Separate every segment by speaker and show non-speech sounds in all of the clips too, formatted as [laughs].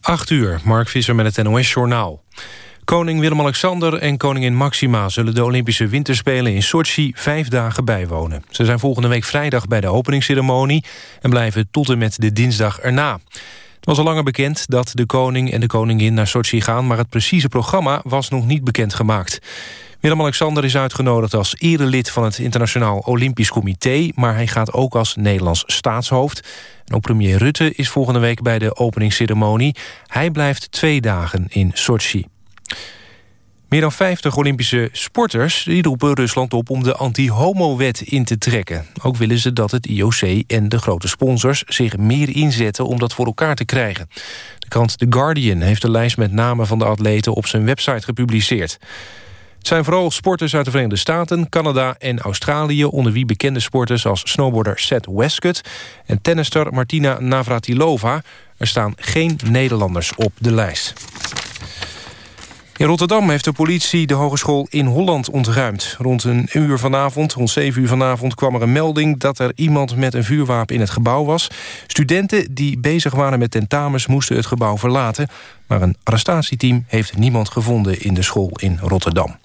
Speaker 1: 8 uur, Mark Visser met het NOS-journaal. Koning Willem-Alexander en koningin Maxima... zullen de Olympische Winterspelen in Sochi vijf dagen bijwonen. Ze zijn volgende week vrijdag bij de openingsceremonie... en blijven tot en met de dinsdag erna. Het was al langer bekend dat de koning en de koningin naar Sochi gaan... maar het precieze programma was nog niet bekendgemaakt. Willem-Alexander is uitgenodigd als erelid van het Internationaal Olympisch Comité... maar hij gaat ook als Nederlands staatshoofd. En ook premier Rutte is volgende week bij de openingsceremonie. Hij blijft twee dagen in Sochi. Meer dan 50 Olympische sporters die roepen Rusland op om de anti-homo-wet in te trekken. Ook willen ze dat het IOC en de grote sponsors zich meer inzetten om dat voor elkaar te krijgen. De krant The Guardian heeft de lijst met namen van de atleten op zijn website gepubliceerd. Het zijn vooral sporters uit de Verenigde Staten, Canada en Australië... onder wie bekende sporters als snowboarder Seth Westcott... en tennister Martina Navratilova. Er staan geen Nederlanders op de lijst. In Rotterdam heeft de politie de hogeschool in Holland ontruimd. Rond een uur vanavond, rond 7 uur vanavond, kwam er een melding... dat er iemand met een vuurwapen in het gebouw was. Studenten die bezig waren met tentamens moesten het gebouw verlaten. Maar een arrestatieteam heeft niemand gevonden in de school in Rotterdam.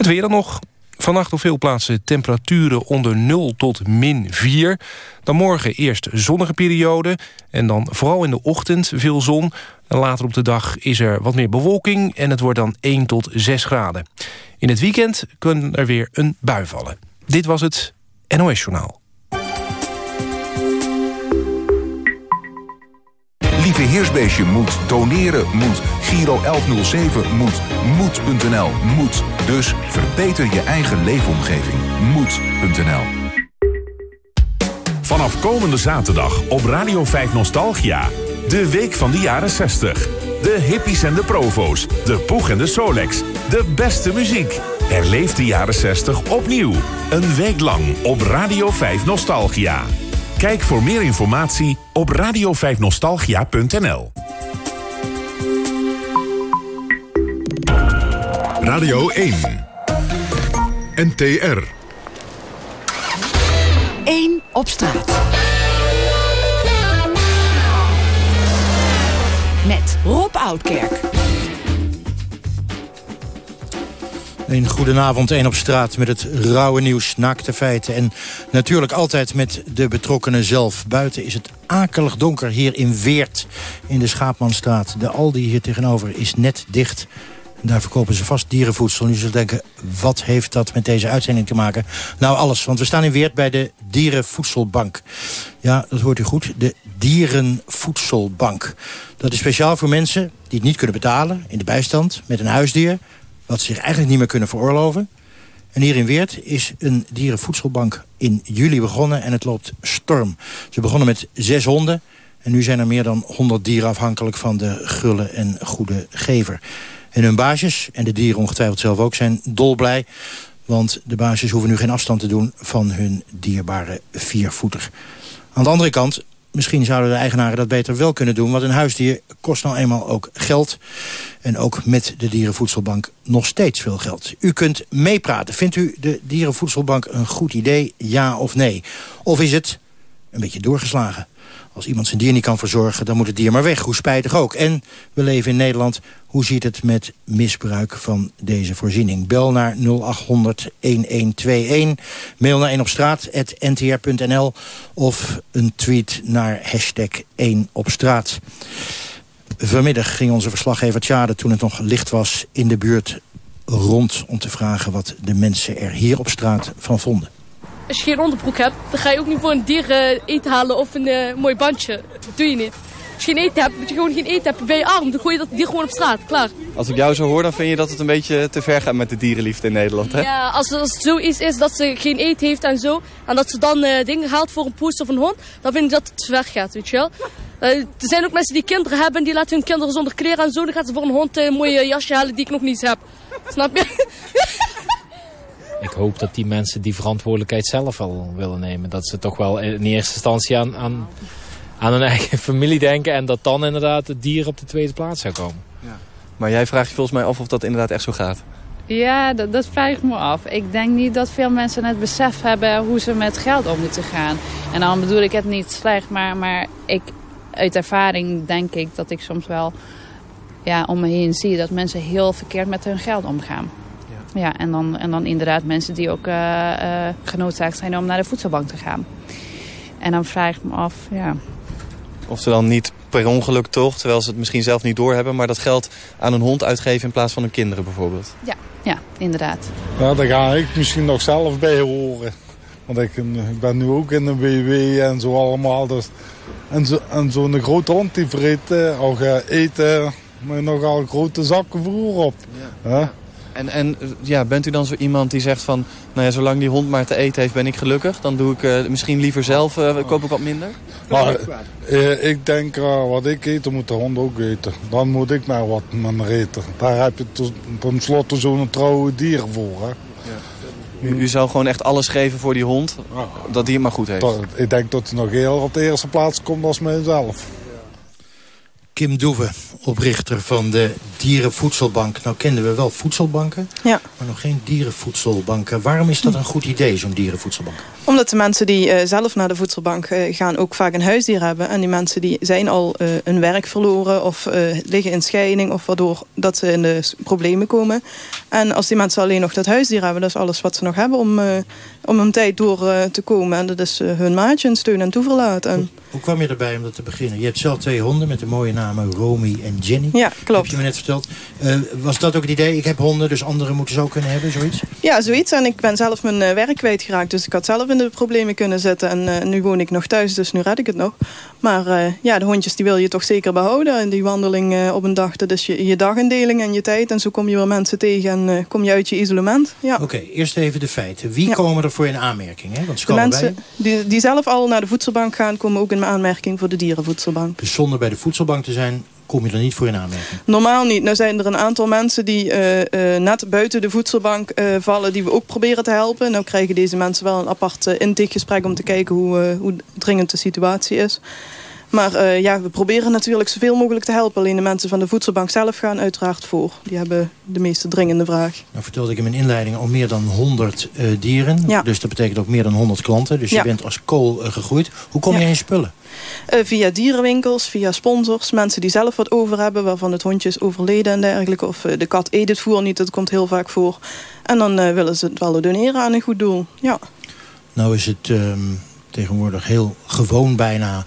Speaker 1: Het weer dan nog. Vannacht op veel plaatsen temperaturen onder 0 tot min 4. Dan morgen eerst zonnige periode. En dan vooral in de ochtend veel zon. Later op de dag is er wat meer bewolking. En het wordt dan 1 tot 6 graden. In het weekend kan er weer een bui vallen. Dit was het NOS Journaal.
Speaker 2: Lieve Heersbeestje moet, doneren moet, Giro 1107 moet, moed.nl moet. Dus verbeter je eigen leefomgeving. Moed.nl
Speaker 3: Vanaf komende zaterdag op Radio 5 Nostalgia. De week van de jaren 60. De hippies en de provo's. De poeg en de Solex. De beste muziek. Herleef de jaren 60 opnieuw. Een week lang op Radio 5 Nostalgia. Kijk voor meer informatie op radio5nostalgia.nl.
Speaker 4: Radio 1. NTR.
Speaker 5: 1 op straat. Met Rob Oudkerk.
Speaker 6: Een goedenavond, één op straat met het rauwe nieuws, naakte feiten... en natuurlijk altijd met de betrokkenen zelf. Buiten is het akelig donker hier in Weert, in de Schaapmanstraat. De Aldi hier tegenover is net dicht. Daar verkopen ze vast dierenvoedsel. Nu zullen denken, wat heeft dat met deze uitzending te maken? Nou, alles, want we staan in Weert bij de Dierenvoedselbank. Ja, dat hoort u goed, de Dierenvoedselbank. Dat is speciaal voor mensen die het niet kunnen betalen... in de bijstand, met een huisdier wat ze zich eigenlijk niet meer kunnen veroorloven. En hier in Weert is een dierenvoedselbank in juli begonnen en het loopt storm. Ze begonnen met zes honden en nu zijn er meer dan 100 dieren afhankelijk van de gulle en goede gever. En hun baasjes, en de dieren ongetwijfeld zelf ook, zijn dolblij. Want de baasjes hoeven nu geen afstand te doen van hun dierbare viervoeter. Aan de andere kant misschien zouden de eigenaren dat beter wel kunnen doen. Want een huisdier kost nou eenmaal ook geld. En ook met de Dierenvoedselbank nog steeds veel geld. U kunt meepraten. Vindt u de Dierenvoedselbank een goed idee, ja of nee? Of is het een beetje doorgeslagen? Als iemand zijn dier niet kan verzorgen, dan moet het dier maar weg. Hoe spijtig ook. En we leven in Nederland. Hoe ziet het met misbruik van deze voorziening? Bel naar 0800 1121. Mail naar 1 op. Of een tweet naar hashtag 1 op straat. Vanmiddag ging onze verslaggever Tjade, toen het nog licht was... in de buurt rond om te vragen wat de mensen er hier op straat van vonden.
Speaker 7: Als je geen onderbroek hebt, dan ga je ook niet voor een dier uh, eten halen of een uh, mooi bandje. Dat doe je niet. Als je geen eten hebt, moet je gewoon geen eten hebben, ben je arm. Dan gooi je dat dier gewoon op straat, klaar.
Speaker 8: Als ik jou zo hoor, dan vind je dat het een beetje te ver gaat met de dierenliefde in Nederland, hè?
Speaker 7: Ja, als, als het zoiets is dat ze geen eten heeft en zo... en dat ze dan uh, dingen haalt voor een poes of een hond... dan vind ik dat het te ver gaat, weet je wel. er zijn ook mensen die kinderen hebben en die laten hun kinderen zonder kleren en zo. Dan gaan ze voor een hond een mooie jasje halen die ik nog niet heb. Snap je? [laughs]
Speaker 9: ik hoop dat die mensen die verantwoordelijkheid zelf wel willen nemen. Dat ze toch wel in eerste instantie aan, aan, aan hun eigen [laughs] familie denken... en dat dan inderdaad het dier op de tweede plaats zou komen. Ja.
Speaker 8: Maar jij vraagt je volgens mij af of dat inderdaad echt zo gaat.
Speaker 10: Ja, dat, dat vraag ik me af. Ik denk niet dat veel mensen het besef hebben hoe ze met geld om moeten gaan. En dan bedoel ik het niet slecht, maar, maar ik uit ervaring denk ik dat ik soms wel ja, om me heen zie dat mensen heel verkeerd met hun geld omgaan. Ja, en, dan, en dan inderdaad mensen die ook uh, uh, genoodzaakt zijn om naar de voedselbank te gaan. En dan vraag ik me af, ja...
Speaker 8: Of ze dan niet per ongeluk toch, terwijl ze het misschien zelf niet doorhebben... maar dat geld aan een hond uitgeven in plaats van hun kinderen bijvoorbeeld.
Speaker 10: Ja, ja inderdaad.
Speaker 4: Ja, daar ga ik misschien nog zelf bij horen. Want ik, ik ben nu ook in een WW en zo allemaal. Dus, en zo'n en zo grote hond die vreet, al gaat eten maar nogal grote zakken voer op. Ja.
Speaker 8: En, en ja, bent u dan zo iemand die zegt van... nou ja, zolang die hond maar te eten heeft, ben ik gelukkig. Dan doe ik uh, misschien liever zelf, uh, koop ik wat minder?
Speaker 4: Maar, uh, ik denk, wat ik eet, dan moet de hond ook eten. Dan moet ik maar wat minder eten. Daar heb je tenslotte zo'n trouwe dier voor. Hè.
Speaker 8: U, u, zou gewoon echt alles geven voor die hond, dat die het maar goed heeft?
Speaker 4: Ik denk dat hij nog heel op de eerste plaats komt als mijzelf.
Speaker 6: Kim Doeven, oprichter van de Dierenvoedselbank. Nou kenden we wel voedselbanken,
Speaker 11: ja.
Speaker 6: maar nog geen dierenvoedselbanken. Waarom is dat een goed idee, zo'n dierenvoedselbank?
Speaker 11: Omdat de mensen die uh, zelf naar de voedselbank uh, gaan ook vaak een huisdier hebben. En die mensen die zijn al uh, hun werk verloren of liggen in scheiding... of waardoor dat ze in de problemen komen. En als die mensen alleen nog dat huisdier hebben... dat is alles wat ze nog hebben om, om een tijd door te komen. En dat is hun maatje, een steun en toeverlaat. En...
Speaker 6: Hoe, kwam je erbij om dat te beginnen? Je hebt zelf twee honden met de mooie namen Romy en Jenny.
Speaker 11: Ja, klopt.
Speaker 6: Heb je me net verteld. was dat ook het idee? Ik heb honden, dus anderen moeten ze ook kunnen hebben, zoiets?
Speaker 11: Ja, zoiets. En ik ben zelf mijn werk kwijtgeraakt. Dus ik had zelf in de problemen kunnen zitten. En uh, nu woon ik nog thuis, dus nu red ik het nog. Maar ja, de hondjes die wil je toch zeker behouden. En die wandeling op een dag, dat is je, je dagindeling en je tijd. En zo kom je weer mensen tegen en kom je uit je isolement. Ja.
Speaker 6: Oké, okay, eerst even de feiten. Wie ja. komen er voor in aanmerking? Hè? Want
Speaker 11: de mensen die, die zelf al naar de voedselbank gaan... komen ook in aanmerking voor de dierenvoedselbank.
Speaker 6: Dus zonder bij de voedselbank te zijn kom je er niet voor in aanmerking?
Speaker 11: Normaal niet. Nou zijn er een aantal mensen die uh, uh, net buiten de voedselbank uh, vallen... die we ook proberen te helpen. Nou krijgen deze mensen wel een apart intakegesprek... om te kijken hoe, hoe dringend de situatie is. Maar ja, we proberen natuurlijk zoveel mogelijk te helpen. Alleen de mensen van de voedselbank zelf gaan uiteraard voor. Die hebben de meeste dringende vraag.
Speaker 6: Nou vertelde ik in mijn inleiding al meer dan 100 dieren.
Speaker 11: Ja.
Speaker 6: Dus dat betekent ook meer dan 100 klanten. Dus je bent als kool gegroeid. Hoe kom je in spullen?
Speaker 11: Via dierenwinkels, via sponsors, mensen die zelf wat over hebben... waarvan het hondje is overleden en dergelijke. Of de kat eet het voer niet, dat komt heel vaak voor. En dan willen ze het wel doneren aan een goed doel, ja.
Speaker 6: Nou is het um, tegenwoordig heel gewoon bijna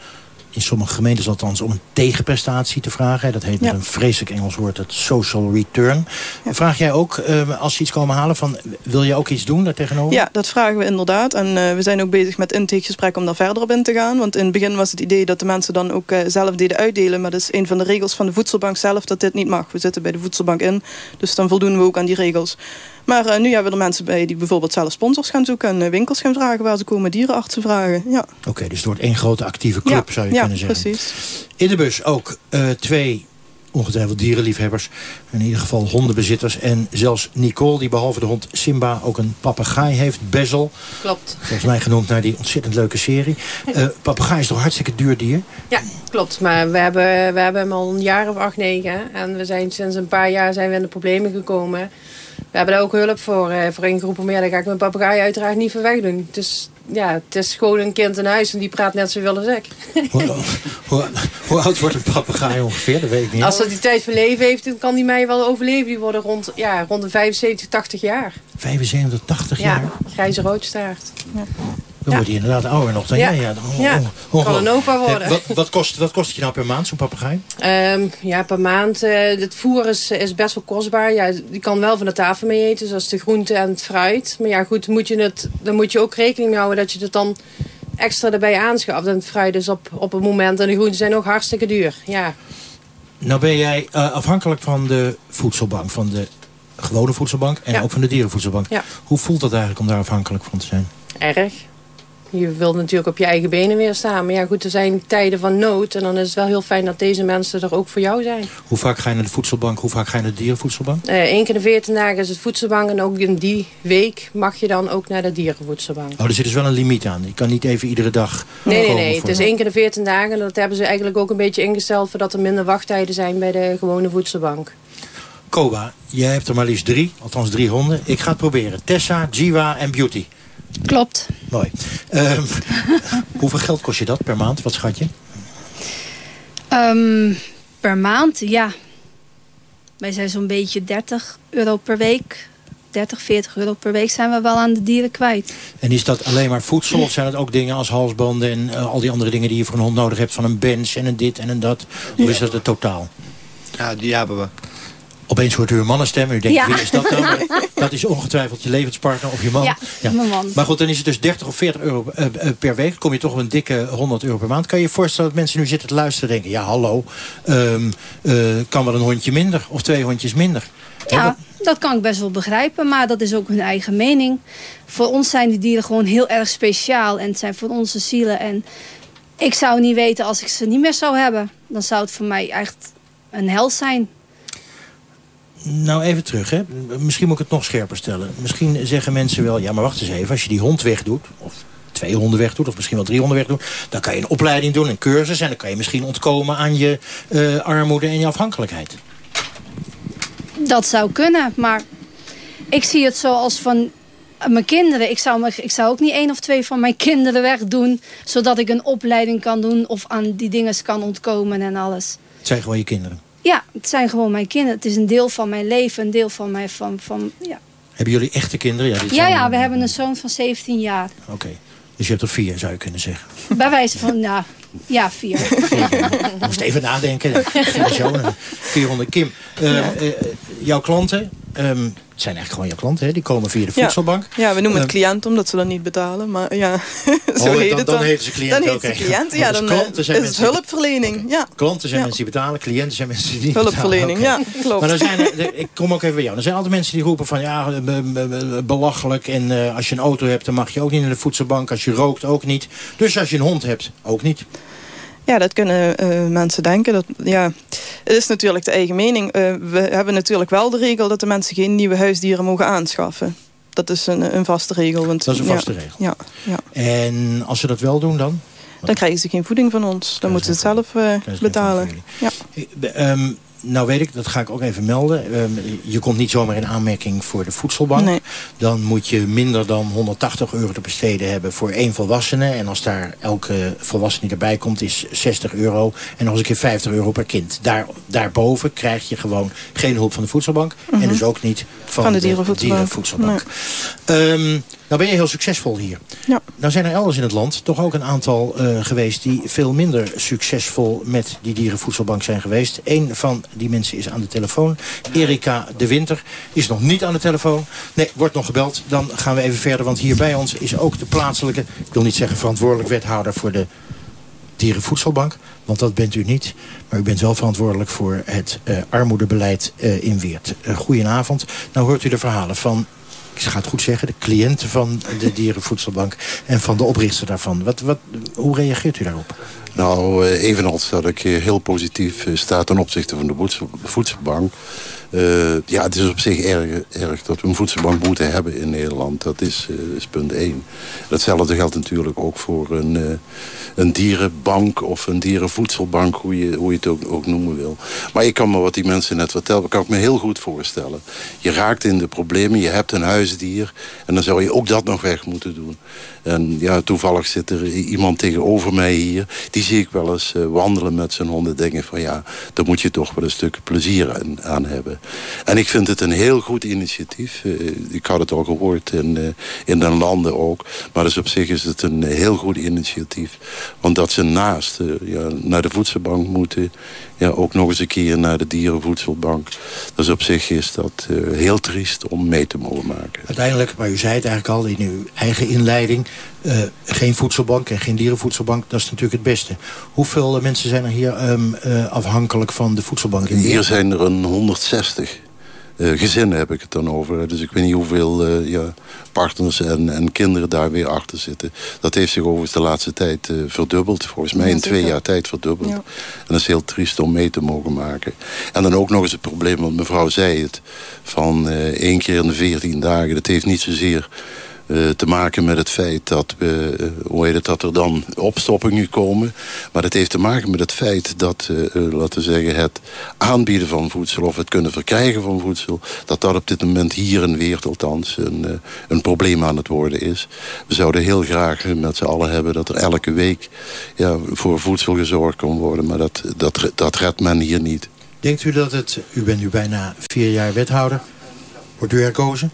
Speaker 6: in sommige gemeentes althans, om een tegenprestatie te vragen. Dat heet met
Speaker 11: Ja.
Speaker 6: een vreselijk Engels woord het social return. Vraag jij ook, eh, als ze iets komen halen, van, wil je ook iets doen daar tegenover?
Speaker 11: Ja, dat vragen we inderdaad. En uh, we zijn ook bezig met intakegesprekken om daar verder op in te gaan. Want in het begin was het idee dat de mensen dan ook uh, zelf deden uitdelen. Maar dat is een van de regels van de voedselbank zelf dat dit niet mag. We zitten bij de voedselbank in, dus dan voldoen we ook aan die regels. Maar uh, nu hebben we er mensen bij die bijvoorbeeld zelf sponsors gaan zoeken... en winkels gaan vragen waar ze komen dierenartsen vragen. Ja.
Speaker 6: Oké, okay, dus het wordt één grote actieve club,
Speaker 11: ja,
Speaker 6: zou je
Speaker 11: ja,
Speaker 6: kunnen zeggen.
Speaker 11: precies.
Speaker 6: In de bus ook uh, twee ongetwijfeld dierenliefhebbers. In ieder geval hondenbezitters. En zelfs Nicole, die behalve de hond Simba ook een papegaai heeft. Bezel.
Speaker 12: Klopt.
Speaker 6: Volgens mij genoemd naar die ontzettend leuke serie. Uh, papegaai is toch een hartstikke duur dier?
Speaker 12: Ja, klopt. Maar we hebben, we hebben hem al een jaar of acht, negen. En we zijn sinds een paar jaar zijn we in de problemen gekomen. We hebben daar ook hulp voor, uh, voor ingeroepen. Maar ja, dan ga ik mijn papegaai uiteraard niet van weg doen. Dus ja, het is gewoon een kind in huis en die praat net zoveel als ik.
Speaker 6: hoe, hoe, hoe, oud wordt een papegaai ongeveer? Dat weet ik niet.
Speaker 12: Als dat die tijd van leven heeft, dan kan die mij wel overleven. Die worden rond, ja, rond de 75, 80 jaar.
Speaker 6: 75, 80
Speaker 12: ja,
Speaker 6: jaar?
Speaker 12: Ja, grijze roodstaart. Ja.
Speaker 6: Dan ja. wordt hij inderdaad ouder nog dan
Speaker 12: ja.
Speaker 6: jij. Ja,
Speaker 12: dan, ja. Oh, kan een opa worden.
Speaker 6: Wat, wat, kost, wat kost het je nou per maand, zo'n papegaai?
Speaker 12: Um, ja, per maand. Uh, het voer is, is best wel kostbaar. Ja, die kan wel van de tafel mee eten, zoals de groente en het fruit. Maar ja, goed, moet je het, dan moet je ook rekening mee houden dat je het dan extra erbij aanschaft. En het fruit is op, op het moment en de groenten zijn ook hartstikke duur. Ja.
Speaker 6: Nou ben jij uh, afhankelijk van de voedselbank, van de gewone voedselbank en
Speaker 12: ja.
Speaker 6: ook van de dierenvoedselbank.
Speaker 12: Ja.
Speaker 6: Hoe voelt dat eigenlijk om daar afhankelijk van te zijn?
Speaker 12: Erg. Je wilt natuurlijk op je eigen benen weer staan. Maar ja, goed, er zijn tijden van nood. En dan is het wel heel fijn dat deze mensen er ook voor jou zijn.
Speaker 6: Hoe vaak ga je naar de voedselbank? Hoe vaak ga je naar de dierenvoedselbank?
Speaker 12: Eén uh, keer de 14 dagen is het voedselbank. En ook in die week mag je dan ook naar de dierenvoedselbank.
Speaker 6: Oh, er zit dus wel een limiet aan. Je kan niet even iedere dag
Speaker 12: Nee, nee, nee. Het is één keer de 14 dagen. En dat hebben ze eigenlijk ook een beetje ingesteld... voordat er minder wachttijden zijn bij de gewone voedselbank.
Speaker 6: Koba, jij hebt er maar liefst drie. Althans drie honden. Ik ga het proberen. Tessa, Jiwa en Beauty.
Speaker 10: Klopt.
Speaker 6: Mooi. Um, [laughs] hoeveel geld kost je dat per maand? Wat schat je?
Speaker 13: Um, per maand, ja. Wij zijn zo'n beetje 30 euro per week. 30, 40 euro per week zijn we wel aan de dieren kwijt.
Speaker 6: En is dat alleen maar voedsel of zijn het ook dingen als halsbanden... en uh, al die andere dingen die je voor een hond nodig hebt... van een bench en een dit en een dat? Of is dat het totaal?
Speaker 14: Ja, die hebben we.
Speaker 6: Opeens hoort u een mannenstem. U denkt, ja. wie is dat dan? [laughs] dat is ongetwijfeld je levenspartner of je man.
Speaker 13: Ja, ja, mijn man.
Speaker 6: Maar goed, dan is het dus 30 of 40 euro uh, uh, per week. kom je toch op een dikke 100 euro per maand. Kan je je voorstellen dat mensen nu zitten te luisteren en denken... ja, hallo, um, uh, kan wel een hondje minder of twee hondjes minder?
Speaker 13: Ja, dat kan ik best wel begrijpen. Maar dat is ook hun eigen mening. Voor ons zijn die dieren gewoon heel erg speciaal. En het zijn voor onze zielen. En ik zou niet weten als ik ze niet meer zou hebben. Dan zou het voor mij echt een hel zijn.
Speaker 6: Nou, even terug. Hè. Misschien moet ik het nog scherper stellen. Misschien zeggen mensen wel... ja, maar wacht eens even. Als je die hond wegdoet... of twee honden wegdoet... of misschien wel drie honden wegdoet... dan kan je een opleiding doen, een cursus... en dan kan je misschien ontkomen aan je uh, armoede en je afhankelijkheid.
Speaker 13: Dat zou kunnen, maar ik zie het zo als van mijn kinderen. Ik zou, ik zou ook niet één of twee van mijn kinderen wegdoen... zodat ik een opleiding kan doen of aan die dingen kan ontkomen en alles.
Speaker 6: Het zijn gewoon je kinderen?
Speaker 13: Ja, het zijn gewoon mijn kinderen. Het is een deel van mijn leven, een deel van mijn... Van, van, ja.
Speaker 6: Hebben jullie echte kinderen?
Speaker 13: Ja, ja, ja, we hebben een zoon van 17 jaar.
Speaker 6: Oké. Dus je hebt er vier, zou je kunnen zeggen.
Speaker 13: Bij wijze van, nou, ja, vier. [laughs]
Speaker 6: vier. moest even nadenken. Vier zonen, [laughs] 400. Kim, uh, ja. uh, jouw klanten, um, het zijn eigenlijk gewoon jouw klanten, hè? die komen via de voedselbank.
Speaker 11: Ja, ja we noemen het cliënt omdat ze dan niet betalen. Maar ja, [laughs] zo
Speaker 6: oh,
Speaker 11: heet
Speaker 6: dan,
Speaker 11: het
Speaker 6: dan. Dan heet ze cliënt
Speaker 11: dan. Heet ze cliënt, ja, dan is het hulpverlening. Okay. Ja.
Speaker 6: Klanten zijn mensen die betalen, cliënten zijn mensen die niet
Speaker 11: hulpverlening,
Speaker 6: betalen.
Speaker 11: Hulpverlening, okay. ja, [laughs] klopt.
Speaker 6: Maar dan zijn er, ik kom ook even bij jou. Er zijn altijd mensen die roepen van ja, belachelijk. En uh, als je een auto hebt, dan mag je ook niet naar de voedselbank. Als je rookt, ook niet. Dus als je een hond hebt, ook niet.
Speaker 11: Ja, dat kunnen uh, mensen denken. Dat, ja, het is natuurlijk de eigen mening. Uh, we hebben natuurlijk wel de regel dat de mensen geen nieuwe huisdieren mogen aanschaffen. Dat is een, een vaste regel. Want,
Speaker 6: dat is een vaste
Speaker 11: ja,
Speaker 6: regel.
Speaker 11: Ja, ja.
Speaker 6: En als ze dat wel doen dan?
Speaker 11: Dan krijgen ze geen voeding van ons. Dan moeten ze het zelf uh, betalen. Ja.
Speaker 6: Nou weet ik, dat ga ik ook even melden. Um, je komt niet zomaar in aanmerking voor de voedselbank.
Speaker 11: Nee.
Speaker 6: Dan moet je minder dan 180 euro te besteden hebben voor één volwassene. En als daar elke volwassene erbij komt is 60 euro. En nog eens een keer 50 euro per kind. Daar, daarboven krijg je gewoon geen hulp van de voedselbank. Mm -hmm. En dus ook niet van,
Speaker 11: van de,
Speaker 6: de
Speaker 11: dierenvoedselbank.
Speaker 6: dierenvoedselbank. Nee. Um, nou ben je heel succesvol hier.
Speaker 11: Ja.
Speaker 6: Nou zijn er elders in het land toch ook een aantal uh, geweest... die veel minder succesvol met die dierenvoedselbank zijn geweest. Eén van die mensen is aan de telefoon. Erika de Winter is nog niet aan de telefoon. Nee, wordt nog gebeld. Dan gaan we even verder, want hier bij ons is ook de plaatselijke... ik wil niet zeggen verantwoordelijk wethouder voor de dierenvoedselbank. Want dat bent u niet. Maar u bent wel verantwoordelijk voor het uh, armoedebeleid uh, in Weert. Uh, goedenavond. Nou hoort u de verhalen van ik ga het goed zeggen, de cliënten van de dierenvoedselbank en van de oprichter daarvan. Wat, wat, hoe reageert u daarop?
Speaker 15: Nou, evenals dat ik heel positief sta ten opzichte van de voedselbank. Uh, ja, het is op zich erg, erg dat we een voedselbank moeten hebben in Nederland. Dat is, is punt één. Hetzelfde geldt natuurlijk ook voor een, uh, een dierenbank of een dierenvoedselbank, hoe je, hoe je het ook, ook noemen wil. Maar ik kan me wat die mensen net vertellen, kan ik me heel goed voorstellen. Je raakt in de problemen, je hebt een huisdier en dan zou je ook dat nog weg moeten doen. En ja, toevallig zit er iemand tegenover mij hier. Die zie ik wel eens uh, wandelen met zijn honden. Denken van ja, daar moet je toch wel een stuk plezier aan, hebben. En ik vind het een heel goed initiatief. Uh, ik had het al gehoord in, uh, in de landen ook. Maar dus op zich is het een heel goed initiatief. Want dat ze naast ja, naar de voedselbank moeten... Ja, ook nog eens een keer naar de dierenvoedselbank. Dus op zich is dat heel triest om mee te mogen maken.
Speaker 6: Uiteindelijk, maar u zei het eigenlijk al in uw eigen inleiding... Uh, geen voedselbank en geen dierenvoedselbank, dat is natuurlijk het beste. Hoeveel mensen zijn er hier um, uh, afhankelijk van de voedselbank? In
Speaker 15: hier zijn er een 160 uh, gezinnen heb ik het dan over. Dus ik weet niet hoeveel ja, partners en, en kinderen daar weer achter zitten. Dat heeft zich overigens de laatste tijd verdubbeld. Volgens mij ja, in twee jaar tijd verdubbeld. Ja. En dat is heel triest om mee te mogen maken. En dan ook nog eens het probleem, want mevrouw zei het... van één keer in de 14 dagen, dat heeft niet zozeer eh, te maken met het feit dat, we, uh, hoe heet het, dat er dan opstoppingen komen. Maar het heeft te maken met het feit dat, laten we zeggen, het aanbieden van voedsel... of het kunnen verkrijgen van voedsel... dat dat op dit moment hier in Weert althans een, een probleem aan het worden is. We zouden heel graag met z'n allen hebben dat er elke week ja, voor voedsel gezorgd kan worden. Maar dat, dat, dat redt men hier niet.
Speaker 6: Denkt u dat het, u bent nu bijna vier jaar wethouder, wordt u herkozen?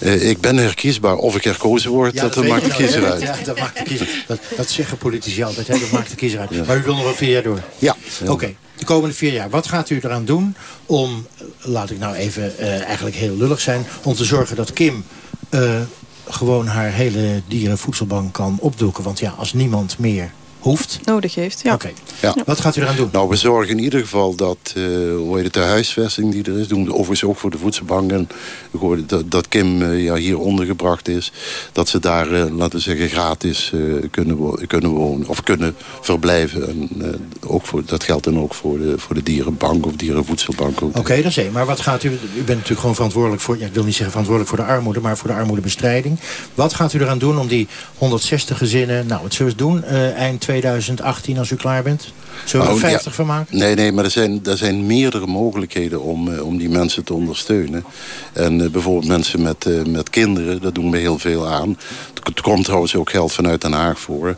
Speaker 15: Uh, ik ben herkiesbaar. Of ik herkozen word, ja, dat, dat maakt de kiezer uit.
Speaker 6: Ja, dat, maakt de kiezer. Dat, dat zeggen politici altijd, hè? dat maakt de kiezer uit. Ja. Maar u wil nog wel vier jaar door?
Speaker 15: Ja.
Speaker 6: Oké, okay. de komende vier jaar. Wat gaat u eraan doen om, laat ik nou even uh, eigenlijk heel lullig zijn... om te zorgen dat Kim uh, gewoon haar hele dierenvoedselbank kan opdoeken? Want ja, als niemand meer hoeft.
Speaker 11: Nodig heeft, ja.
Speaker 6: Oké. Ja. Wat gaat u eraan doen?
Speaker 15: Nou, we zorgen in ieder geval dat, uh, hoe heet het, de huisvesting die er is... doen we overigens ook voor de voedselbank. En ik hoorde dat, dat Kim uh, ja, hier ondergebracht is. Dat ze daar, uh, laten we zeggen, gratis kunnen, wo kunnen wonen. Of kunnen verblijven. En, ook voor, dat geldt dan ook voor de, voor de dierenbank of dierenvoedselbank.
Speaker 6: Oké, okay, dat is één. Maar wat gaat u... U bent natuurlijk gewoon verantwoordelijk voor... Ja, ik wil niet zeggen verantwoordelijk voor de armoede... maar voor de armoedebestrijding. Wat gaat u eraan doen om die 160 gezinnen... Nou, wat zullen we doen? eind 2018 als u klaar bent? Zullen we er 50 ja, van maken?
Speaker 15: Nee, nee, maar er zijn, er zijn meerdere mogelijkheden om, uh, om die mensen te ondersteunen. En uh, bijvoorbeeld mensen met, uh, met kinderen, daar doen we heel veel aan. Er komt trouwens ook geld vanuit Den Haag voor.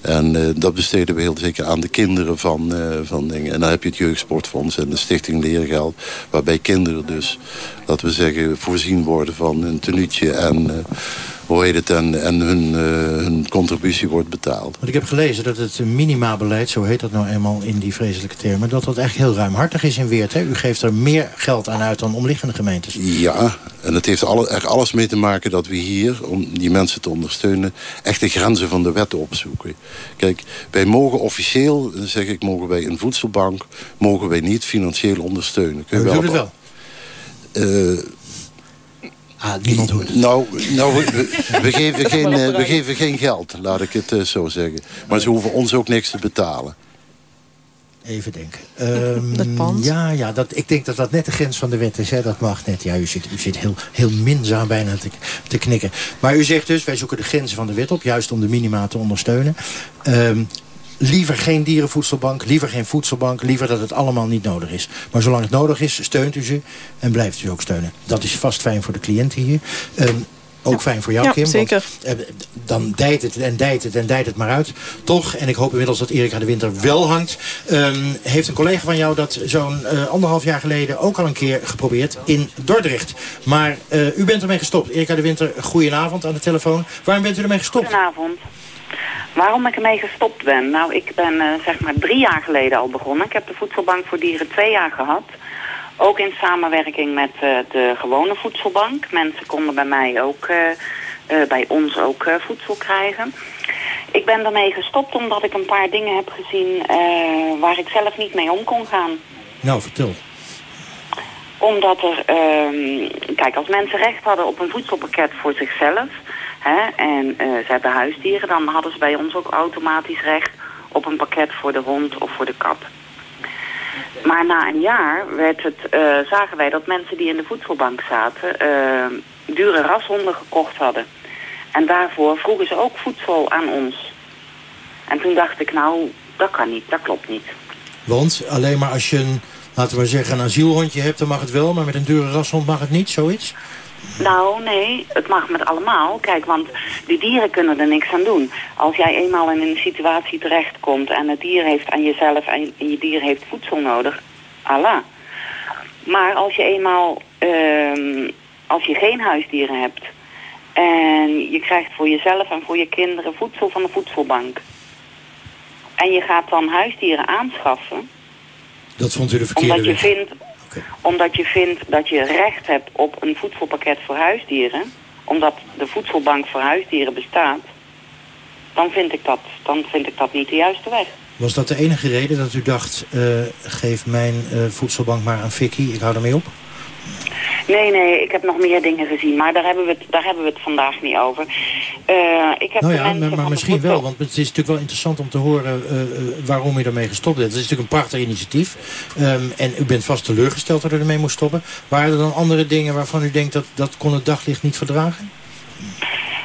Speaker 15: En dat besteden we heel zeker aan de kinderen van, van dingen. En dan heb je het Jeugdsportfonds en de Stichting Leergeld. Waarbij kinderen dus, laten we zeggen, voorzien worden van een tenuutje en... Hoe heet het, en, en hun, uh, hun contributie wordt betaald.
Speaker 6: Want ik heb gelezen dat het minimabeleid, zo heet dat nou eenmaal in die vreselijke termen, dat dat echt heel ruimhartig is in Weert. Hè? U geeft er meer geld aan uit dan omliggende gemeentes.
Speaker 15: Ja, en het heeft alle, er alles mee te maken dat we hier, om die mensen te ondersteunen, echt de grenzen van de wet opzoeken. Kijk, wij mogen officieel, zeg ik, mogen wij een voedselbank, mogen wij niet financieel ondersteunen.
Speaker 6: Kun je wel, het wel?
Speaker 15: Uh,
Speaker 6: Ah, niemand hoort het.
Speaker 15: Nou, nou we, we, [laughs] geven geen, uh, we geven geen geld, laat ik het uh, zo zeggen. Maar ze hoeven ons ook niks te betalen.
Speaker 6: Even denken. [laughs] Um, ja, ja dat, ik denk dat dat net de grens van de wet is. Hè? Dat mag net. Ja, u zit, u zit heel, heel minzaam bijna te, te knikken. Maar u zegt dus, wij zoeken de grenzen van de wet op. Juist om de minima te ondersteunen. Um, liever geen dierenvoedselbank, liever geen voedselbank... liever dat het allemaal niet nodig is. Maar zolang het nodig is, steunt u ze en blijft u ook steunen. Dat is vast fijn voor de cliënten hier. Um, ook fijn voor jou,
Speaker 11: ja,
Speaker 6: Kim.
Speaker 11: zeker.
Speaker 6: Want, uh, dan dijt het en dijt het en dijt het maar uit. Toch, en ik hoop inmiddels dat Erika de Winter wel hangt... Um, heeft een collega van jou dat zo'n uh, anderhalf jaar geleden... ook al een keer geprobeerd in Dordrecht. Maar uh, u bent ermee gestopt. Erika de Winter, goedenavond aan de telefoon. Waarom bent u ermee gestopt?
Speaker 16: Goedenavond. Waarom ik ermee gestopt ben? Nou, ik ben uh, zeg maar drie jaar geleden al begonnen. Ik heb de Voedselbank voor Dieren twee jaar gehad. Ook in samenwerking met uh, de gewone voedselbank. Mensen konden bij mij ook, uh, bij ons ook voedsel krijgen. Ik ben daarmee gestopt omdat ik een paar dingen heb gezien waar ik zelf niet mee om kon gaan.
Speaker 6: Nou, vertel
Speaker 16: omdat er, ehm, kijk, als mensen recht hadden op een voedselpakket voor zichzelf... Hè, en uh, ze hebben huisdieren, dan hadden ze bij ons ook automatisch recht op een pakket voor de hond of voor de kat. Maar na een jaar werd het, uh, zagen wij dat mensen die in de voedselbank zaten uh, dure rashonden gekocht hadden. En daarvoor vroegen ze ook voedsel aan ons. En toen dacht ik, nou, dat kan niet, dat klopt niet.
Speaker 6: Want alleen maar als je een, laten we zeggen, een asielhondje hebt, dan mag het wel, maar met een dure rashond mag het niet, zoiets?
Speaker 16: Nou, nee, het mag met allemaal. Kijk, want die dieren kunnen er niks aan doen. Als jij eenmaal in een situatie terechtkomt en het dier heeft aan jezelf en je dier heeft voedsel nodig, Allah. Maar als je eenmaal, uh, als je geen huisdieren hebt en je krijgt voor jezelf en voor je kinderen voedsel van de voedselbank en je gaat dan huisdieren aanschaffen...
Speaker 6: Dat vond u de verkeerde
Speaker 16: Omdat je vindt, omdat je vindt dat je recht hebt op een voedselpakket voor huisdieren. Omdat de voedselbank voor huisdieren bestaat. Dan vind ik dat, dan vind ik dat niet de juiste weg.
Speaker 6: Was dat de enige reden dat u dacht... Uh, geef mijn uh, voedselbank maar aan Vicky, ik hou ermee op?
Speaker 16: Nee, nee, ik heb nog meer dingen gezien, maar daar hebben we het, daar hebben we het vandaag niet over. Uh, ik heb
Speaker 6: nou ja, maar, maar misschien wel, want het is natuurlijk wel interessant om te horen uh, waarom u ermee gestopt bent. Het is natuurlijk een prachtig initiatief um, en u bent vast teleurgesteld dat u ermee moest stoppen. Waren er dan andere dingen waarvan u denkt dat dat kon het daglicht niet verdragen?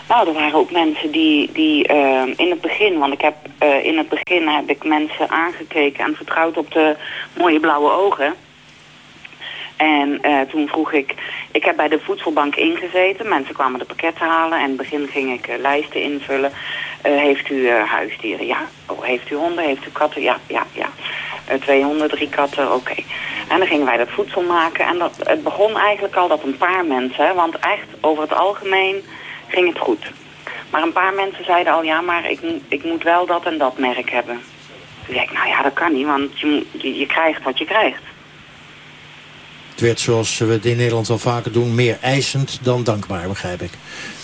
Speaker 16: Nou, er waren ook mensen die, die eh, in het begin, want ik heb eh, in het begin heb ik mensen aangekeken en vertrouwd op de mooie blauwe ogen. En eh, toen vroeg ik, ik heb bij de voedselbank ingezeten. Mensen kwamen de pakketten halen en in het begin ging ik eh, lijsten invullen. Eh, heeft u huisdieren? Ja. Oh, heeft u honden? Heeft u katten? Ja, ja, ja. Twee honden, drie katten, oké. En dan gingen wij dat voedsel maken. En dat, het begon eigenlijk al dat een paar mensen, want echt over het algemeen ging het goed. Maar een paar mensen zeiden al, ja, maar ik, ik moet wel dat en dat merk hebben. Toen zei ik, nou ja, dat kan niet, want je, je krijgt wat je krijgt.
Speaker 6: Het werd zoals we het in Nederland wel vaker doen, meer eisend dan dankbaar, begrijp ik.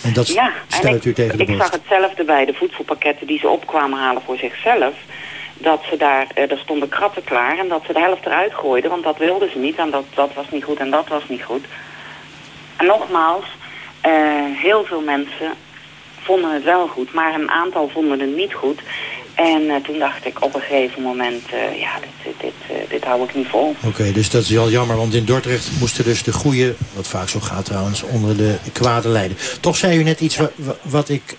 Speaker 6: En dat
Speaker 16: ja,
Speaker 6: stelt
Speaker 16: en ik,
Speaker 6: u tegen de
Speaker 16: ik zag
Speaker 6: borst.
Speaker 16: hetzelfde bij de voedselpakketten die ze opkwamen halen voor zichzelf. Dat ze daar, eh, er stonden kratten klaar en dat ze de helft eruit gooiden, want dat wilden ze niet en dat, dat was niet goed en dat was niet goed. En nogmaals, eh, heel veel mensen vonden het wel goed, maar een aantal vonden het niet goed. En eh, toen dacht ik op een gegeven moment, eh, ja, dit, dit, dit, eh, dit hou ik niet vol.
Speaker 6: Oké, dus dat is wel jammer, want in Dordrecht moesten dus de goede, wat vaak zo gaat trouwens, onder de kwade lijden. Toch zei u net iets wa- wa- wat, ik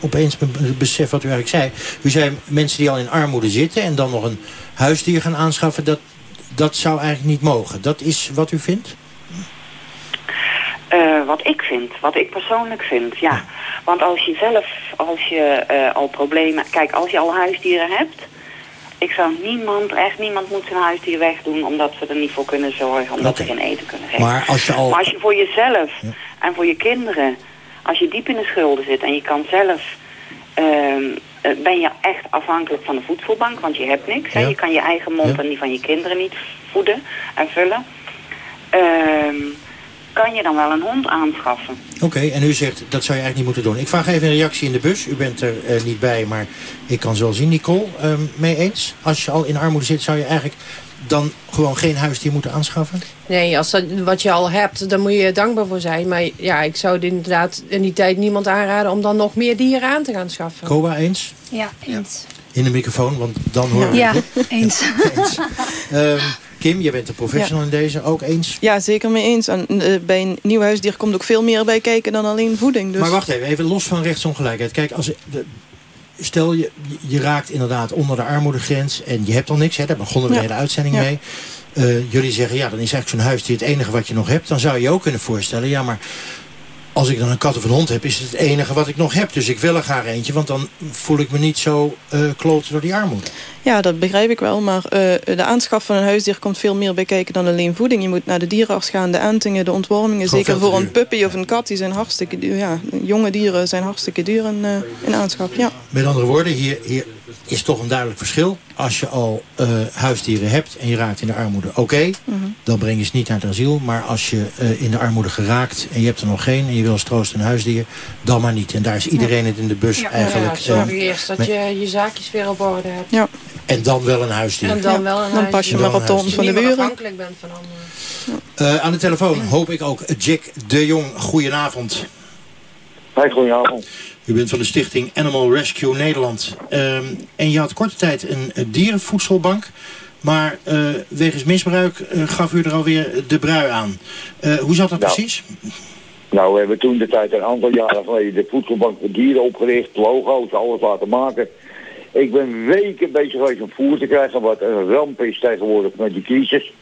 Speaker 6: opeens be- besef wat u eigenlijk zei. U zei mensen die al in armoede zitten en dan nog een huisdier gaan aanschaffen, dat, dat zou eigenlijk niet mogen. Dat is wat u vindt?
Speaker 16: Eh, wat ik vind, wat ik persoonlijk vind, ja. Want als je zelf, als je eh, al problemen... Kijk, als je al huisdieren hebt... Ik zou niemand, echt niemand moet zijn huisdier wegdoen... omdat ze er niet voor kunnen zorgen, omdat ze geen eten kunnen geven.
Speaker 6: Maar als je al...
Speaker 16: Maar als je voor jezelf en voor je kinderen... Als je diep in de schulden zit en je kan zelf... ehm, eh, ben je echt afhankelijk van de voedselbank, want je hebt niks. Hè? Je kan je eigen mond en die van je kinderen niet voeden en vullen. Ehm, kan je dan wel een hond aanschaffen?
Speaker 6: Oké, en u zegt dat zou je eigenlijk niet moeten doen. Ik vraag even een reactie in de bus. U bent er eh, niet bij, maar ik kan zo zien. Nicole, ehm, mee eens? Als je al in armoede zit, zou je eigenlijk dan gewoon geen huisdier moeten aanschaffen?
Speaker 12: Nee, als dat, wat je al hebt, dan moet je er dankbaar voor zijn. Maar ja, ik zou het inderdaad in die tijd niemand aanraden om dan nog meer dieren aan te gaan schaffen.
Speaker 6: Koba, eens?
Speaker 13: Ja, eens.
Speaker 6: In de microfoon, want dan horen we
Speaker 13: Ja,
Speaker 6: het.
Speaker 13: eens. [laughs]
Speaker 6: Ehm, Kim, jij bent een professional in deze, ook eens?
Speaker 11: Ja, zeker mee eens. En eh, bij een nieuw huisdier komt ook veel meer bij kijken dan alleen voeding. Dus.
Speaker 6: Maar wacht even, even los van rechtsongelijkheid. Kijk, als, de, stel je, je raakt inderdaad onder de armoedegrens en je hebt al niks. Hè, daar begonnen we
Speaker 11: Ja.
Speaker 6: de hele uitzending
Speaker 11: Ja.
Speaker 6: mee. Eh, jullie zeggen, ja, dan is eigenlijk zo'n huisdier het enige wat je nog hebt. Dan zou je je ook kunnen voorstellen, ja, maar als ik dan een kat of een hond heb, is het het enige wat ik nog heb. Dus ik wil er graag eentje, want dan voel ik me niet zo kloot door die armoede.
Speaker 11: Ja, dat begrijp ik wel. Maar eh, de aanschaf van een huisdier komt veel meer bij kijken dan alleen voeding. Je moet naar de dierenarts gaan, de aantingen, de ontwormingen.
Speaker 6: Gewoon
Speaker 11: Zeker voor een puppy of een kat, die zijn hartstikke duur. Ja, jonge dieren zijn hartstikke duur in, eh, in aanschaf. Ja.
Speaker 6: Met andere woorden, hier, hier is toch een duidelijk verschil. Als je al eh, huisdieren hebt en je raakt in de armoede, oké,
Speaker 11: Mhm.
Speaker 6: dan breng je ze niet naar het asiel. Maar als je eh, in de armoede geraakt en je hebt er nog geen... en je wil als troost een huisdier, dan maar niet. En daar is iedereen het in de bus eigenlijk...
Speaker 12: Ja, zorg
Speaker 6: eh,
Speaker 12: eerst dat
Speaker 6: met-
Speaker 12: je je zaakjes weer op orde hebt.
Speaker 11: Ja.
Speaker 6: En dan wel een huisdier.
Speaker 12: En dan wel een
Speaker 11: Dan pas je
Speaker 12: huisdier.
Speaker 11: maar op de hond van de buren.
Speaker 12: afhankelijk bent van anderen.
Speaker 6: Eh, aan de telefoon hoop ik ook Jack de Jong. Goedenavond.
Speaker 17: Hoi, goedenavond.
Speaker 6: U bent van de stichting Animal Rescue Nederland. Ehm, en je had korte tijd een, een dierenvoedselbank. Maar eh, wegens misbruik eh, gaf u er alweer de brui aan. Eh, hoe zat dat
Speaker 17: Nou.
Speaker 6: precies?
Speaker 17: Nou, we hebben toen de tijd een aantal jaren geleden de voedselbank voor dieren opgericht, logo's, alles laten maken. Ik ben weken bezig geweest om voer te krijgen, wat een ramp is tegenwoordig met die crisis.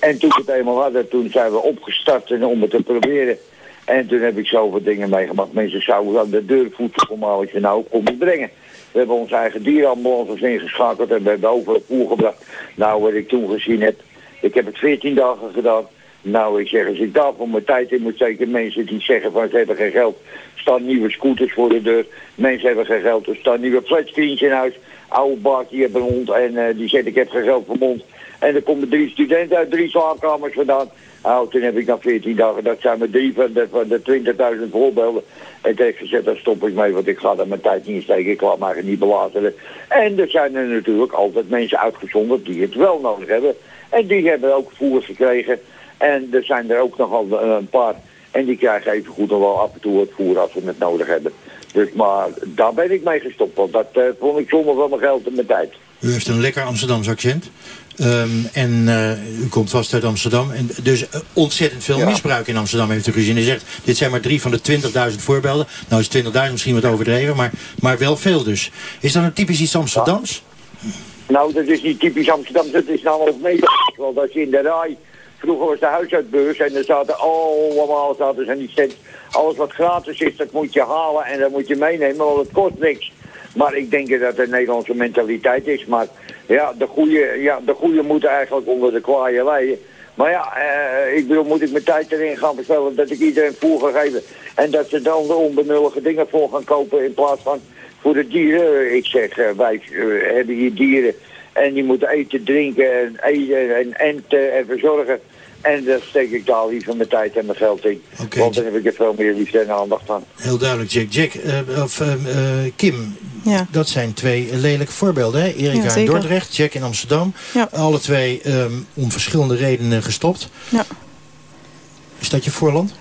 Speaker 17: En toen we het eenmaal hadden, toen zijn we opgestart en om het te proberen. En toen heb ik zoveel dingen meegemaakt. Mensen zouden aan de deur voedsel komen Ik zei, nou, kom je brengen. We hebben onze eigen dierenambulances ingeschakeld en we hebben overal voer gebracht. Nou, wat ik toen gezien heb, ik heb het 14 dagen gedaan. Nou, ik zeg, als ik daarvoor mijn tijd in moet steken, mensen die zeggen van ze hebben geen geld, staan nieuwe scooters voor de deur. Mensen hebben geen geld, er staan nieuwe flatscreens in huis. Oude Bart, die een hond en eh, die zegt ik heb geen geld voor mond. En er komen drie studenten uit drie slaapkamers vandaan. Nou, toen heb ik na 14 dagen, dat zijn maar drie van de, van de 20.000 voorbeelden. En ik gezegd, daar stop ik mee, want ik ga daar mijn tijd niet in steken. Ik laat mij niet belazeren. En er zijn er natuurlijk altijd mensen uitgezonderd die het wel nodig hebben. En die hebben ook voer gekregen. En er zijn er ook nogal een paar. En die krijgen even goed nog wel af en toe het voer als ze het nodig hebben. Dus maar daar ben ik mee gestopt, want dat eh, vond ik zonder van mijn geld en mijn tijd.
Speaker 6: U heeft een lekker Amsterdams accent. Ehm, en eh, u komt vast uit Amsterdam. En dus eh, ontzettend veel misbruik in Amsterdam heeft u gezien. U zegt, dit zijn maar drie van de 20.000 voorbeelden. Nou is 20.000 misschien wat overdreven, maar, maar wel veel dus. Is dat een typisch iets Amsterdams?
Speaker 17: Nou, dat is niet typisch Amsterdam, dat is nou ook mee. Want als je in de rij, vroeger was de huisuitbeurs en er zaten allemaal, zaten ze niet steeds, alles wat gratis is, dat moet je halen en dat moet je meenemen, want het kost niks. Maar ik denk dat een Nederlandse mentaliteit is. Maar ja, de goede, ja, de goede moeten eigenlijk onder de kwaaie leien. Maar ja, eh, ik bedoel, moet ik mijn tijd erin gaan bestellen dat ik iedereen voer ga geven. En dat ze dan de onbenullige dingen voor gaan kopen in plaats van voor de dieren. Ik zeg, uh, wij uh, hebben hier dieren en die moeten eten, drinken en eten en en verzorgen. En daar steek ik daar liever mijn tijd en mijn geld in. Want dan heb ik er veel meer liefde en aandacht aan.
Speaker 6: Heel duidelijk, Jack. Jack, uh, of uh, Kim,
Speaker 11: ja.
Speaker 6: dat zijn twee lelijke voorbeelden. Hè? Erika
Speaker 11: Ja,
Speaker 6: in. Dordrecht, Jack in Amsterdam. Alle twee um, om verschillende redenen gestopt.
Speaker 11: Ja.
Speaker 6: Is dat je voorland?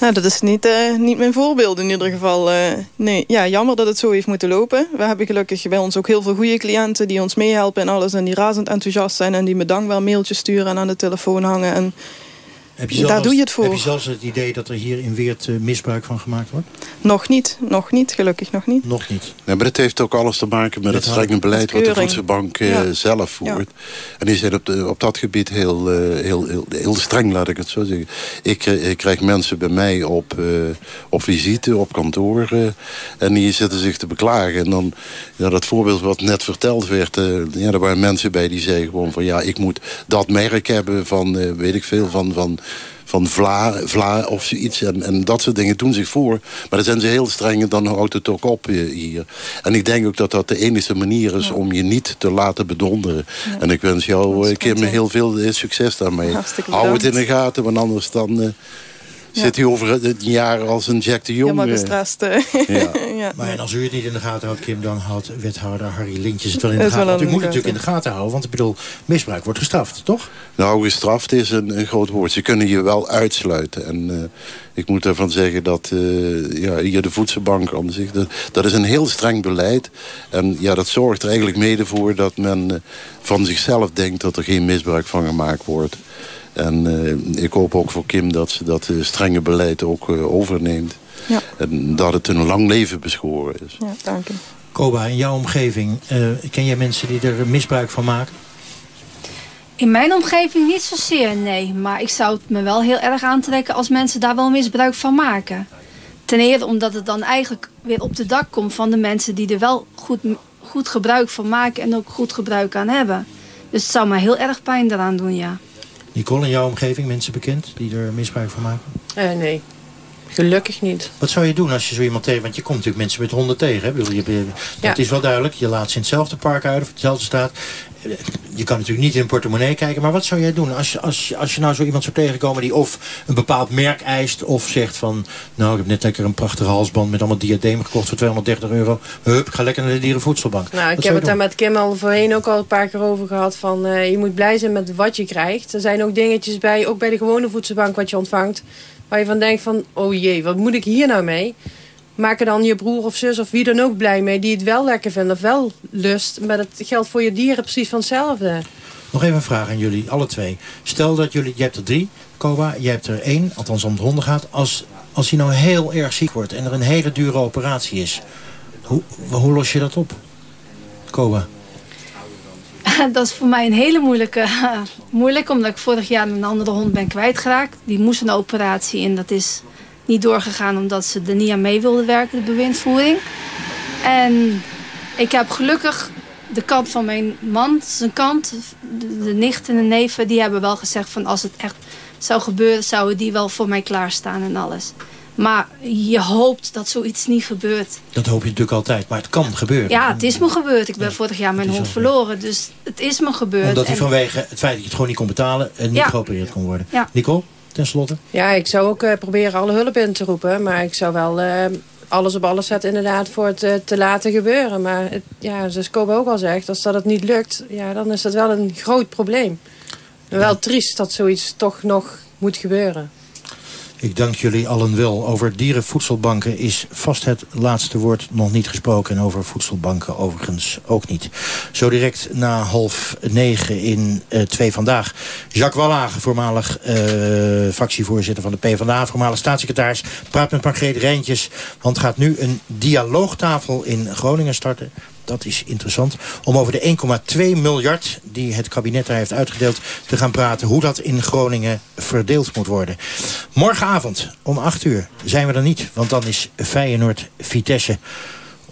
Speaker 11: Nou, dat is niet, uh, niet mijn voorbeeld in ieder geval. Uh, nee, ja, jammer dat het zo heeft moeten lopen. We hebben gelukkig bij ons ook heel veel goede cliënten die ons meehelpen en alles. En die razend enthousiast zijn en die me dankbaar mailtjes sturen en aan de telefoon hangen. En
Speaker 6: Heb je zelfs,
Speaker 11: daar doe je het voor.
Speaker 6: Heb je zelfs het idee dat er hier in Weert uh, misbruik van gemaakt wordt?
Speaker 11: Nog niet, nog niet, gelukkig nog niet.
Speaker 6: Nog niet.
Speaker 15: Nee, maar het heeft ook alles te maken met het strenge beleid wat de voedselbank uh, ja. zelf voert. Ja. En die zijn op, de, op dat gebied heel, uh, heel, heel, heel streng, laat ik het zo zeggen. Ik, ik krijg mensen bij mij op, op visite, op kantoor. en die zitten zich te beklagen. En dan, ja, dat voorbeeld wat net verteld werd, ja, er waren mensen bij die zeiden gewoon van... ja, ik moet dat merk hebben van, weet ik veel, van... van van vla, vla of zoiets. En, en dat soort dingen doen zich voor. Maar dan zijn ze heel streng en dan houdt het ook op hier. En ik denk ook dat dat de enige manier is ja. om je niet te laten bedonderen. Ja. En ik wens jou, Kim, heel veel succes daarmee. Hou het in de gaten, want anders dan... Ja. Zit hij over het jaar als een Jack de Jong.
Speaker 11: Helemaal gestrest.
Speaker 6: Ja. ja. Maar en als u het niet in de gaten houdt, Kim, dan houdt wethouder Harry Lintjes het wel in de gaten. Want u moet het natuurlijk in de gaten houden, want ik bedoel, misbruik wordt gestraft, toch?
Speaker 15: Nou, gestraft is een, een groot woord. Ze kunnen je wel uitsluiten. En uh, ik moet ervan zeggen dat uh, ja, hier de voedselbank aan zich, dat, dat is een heel streng beleid. En ja, dat zorgt er eigenlijk mede voor dat men uh, van zichzelf denkt dat er geen misbruik van gemaakt wordt. En uh, ik hoop ook voor Kim dat ze dat uh, strenge beleid ook uh, overneemt.
Speaker 11: Ja.
Speaker 15: En dat het een lang leven beschoren is.
Speaker 11: Ja, dank u.
Speaker 6: Koba, in jouw omgeving, ken jij mensen die er misbruik van maken?
Speaker 13: In mijn omgeving niet zozeer, nee. Maar ik zou het me wel heel erg aantrekken als mensen daar wel misbruik van maken. Ten eerste omdat het dan eigenlijk weer op de dak komt van de mensen die er wel goed, goed gebruik van maken en ook goed gebruik aan hebben. Dus het zou me heel erg pijn eraan doen, ja.
Speaker 6: Nicole, in jouw omgeving mensen bekend die er misbruik van maken?
Speaker 12: Uh, nee, gelukkig niet.
Speaker 6: Wat zou je doen als je zo iemand tegen... Want je komt natuurlijk mensen met honden tegen. Hè? Je, je, ja. Dat is wel duidelijk. Je laat ze in hetzelfde park uit of dezelfde staat. Je kan natuurlijk niet in een portemonnee kijken. Maar wat zou jij doen als, als, als je nou zo iemand zou tegenkomen... die of een bepaald merk eist... of zegt van... Nou, ik heb net lekker een prachtige halsband... met allemaal diademen gekocht voor 230 euro. Hup, ik ga lekker naar de dierenvoedselbank.
Speaker 12: Nou, ik heb het daar met Kim al voorheen ook al een paar keer over gehad. Van, uh, je moet blij zijn met wat je krijgt. Er zijn ook dingetjes bij, ook bij de gewone voedselbank wat je ontvangt... waar je van denkt van, oh jee, wat moet ik hier nou mee? Maak er dan je broer of zus of wie dan ook blij mee... die het wel lekker vindt of wel lust. Maar dat geldt voor je dieren precies van hetzelfde.
Speaker 6: Nog even een vraag aan jullie, alle twee. Stel dat jullie, je hebt er drie, Koba, jij hebt er één, althans om het honden gaat. Als, als hij nou heel erg ziek wordt en er een hele dure operatie is... hoe, hoe los je dat op, Koba? [laughs]
Speaker 13: Dat is voor mij een hele moeilijke... [laughs] moeilijk, omdat ik vorig jaar een andere hond ben kwijtgeraakt. Die moest een operatie en dat is niet doorgegaan omdat ze er niet aan mee wilden werken, de bewindvoering. En ik heb gelukkig de kant van mijn man, zijn kant, de, de nicht en de neven, die hebben wel gezegd van als het echt zou gebeuren, zouden die wel voor mij klaarstaan en alles. Maar je hoopt dat zoiets niet gebeurt.
Speaker 6: Dat hoop je natuurlijk altijd, maar het kan gebeuren.
Speaker 13: Ja, het is me gebeurd. Ik ben ja, vorig jaar mijn hond verloren, dus het is me gebeurd.
Speaker 6: Omdat hij
Speaker 13: en...
Speaker 6: vanwege het feit dat je het gewoon niet kon betalen en niet
Speaker 13: Ja.
Speaker 6: geopereerd kon worden.
Speaker 13: Ja.
Speaker 6: Nicole, ten slotte?
Speaker 12: Ja, ik zou ook eh, proberen alle hulp in te roepen. Maar ik zou wel eh, alles op alles zetten inderdaad voor het eh, te laten gebeuren. Maar het, ja, zoals Kobe ook al zegt, als dat het niet lukt, ja, dan is dat wel een groot probleem. En wel triest dat zoiets toch nog moet gebeuren.
Speaker 6: Ik dank jullie allen wel. Over dierenvoedselbanken is vast het laatste woord nog niet gesproken. En over voedselbanken overigens ook niet. Zo direct na half negen in uh, Twee Vandaag. Jacques Wallage, voormalig uh, fractievoorzitter van de PvdA... voormalig staatssecretaris, praat met Margreet Rijntjes... want gaat nu een dialoogtafel in Groningen starten dat is interessant. Om over de 1,2 miljard die het kabinet daar heeft uitgedeeld te gaan praten. Hoe dat in Groningen verdeeld moet worden. Morgenavond om 8 uur zijn we er niet. Want dan is Feyenoord Vitesse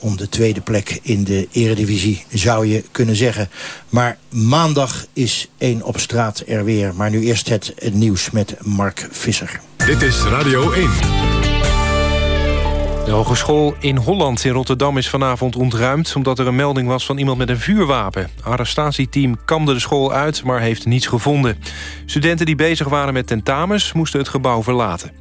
Speaker 6: om de tweede plek in de eredivisie, zou je kunnen zeggen. Maar maandag is één op straat er weer. Maar nu eerst het nieuws met Mark Visser.
Speaker 3: Dit is Radio 1.
Speaker 1: De hogeschool in Holland in Rotterdam is vanavond ontruimd... omdat er een melding was van iemand met een vuurwapen. Arrestatieteam kamde de school uit, maar heeft niets gevonden. Studenten die bezig waren met tentamens moesten het gebouw verlaten.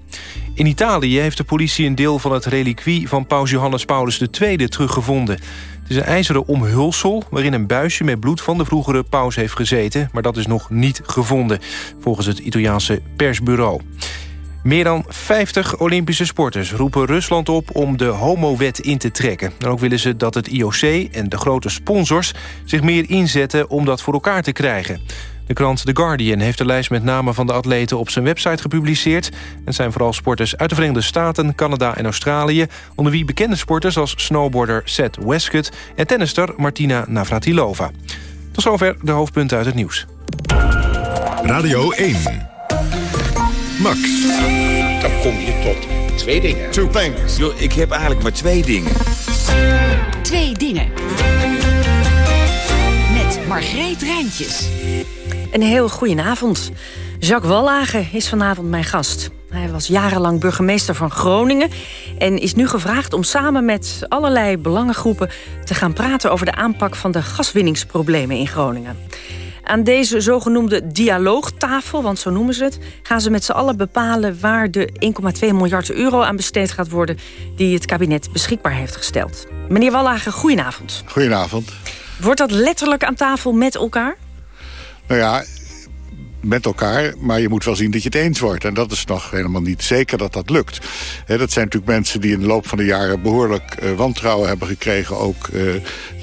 Speaker 1: In Italië heeft de politie een deel van het reliquie van paus Johannes Paulus II teruggevonden. Het is een ijzeren omhulsel waarin een buisje met bloed van de vroegere paus heeft gezeten... maar dat is nog niet gevonden, volgens het Italiaanse persbureau. Meer dan 50 Olympische sporters roepen Rusland op om de homowet in te trekken. En ook willen ze dat het IOC en de grote sponsors zich meer inzetten om dat voor elkaar te krijgen. De krant The Guardian heeft de lijst met namen van de atleten op zijn website gepubliceerd. Het zijn vooral sporters uit de Verenigde Staten, Canada en Australië... onder wie bekende sporters als snowboarder Seth Westcott... en tennister Martina Navratilova. Tot zover de hoofdpunten uit het nieuws.
Speaker 3: Radio 1. Max.
Speaker 18: Dan kom je tot twee dingen.
Speaker 3: Two things.
Speaker 18: Yo, ik heb eigenlijk maar twee dingen.
Speaker 5: Twee dingen. Met Margreet Rijntjes.
Speaker 19: Een heel goedenavond. Jacques Wallage is vanavond mijn gast. Hij was jarenlang burgemeester van Groningen... en is nu gevraagd om samen met allerlei belangengroepen... te gaan praten over de aanpak van de gaswinningsproblemen in Groningen. Aan deze zogenoemde dialoogtafel, want zo noemen ze het... gaan ze met z'n allen bepalen waar de 1,2 miljard euro aan besteed gaat worden... die het kabinet beschikbaar heeft gesteld. Meneer Wallager, goedenavond.
Speaker 20: Goedenavond.
Speaker 19: Wordt dat letterlijk aan tafel met elkaar?
Speaker 20: Nou ja, met elkaar, maar je moet wel zien dat je het eens wordt. En dat is nog helemaal niet zeker dat dat lukt. dat zijn natuurlijk mensen die in de loop van de jaren behoorlijk uh, wantrouwen hebben gekregen... ook uh,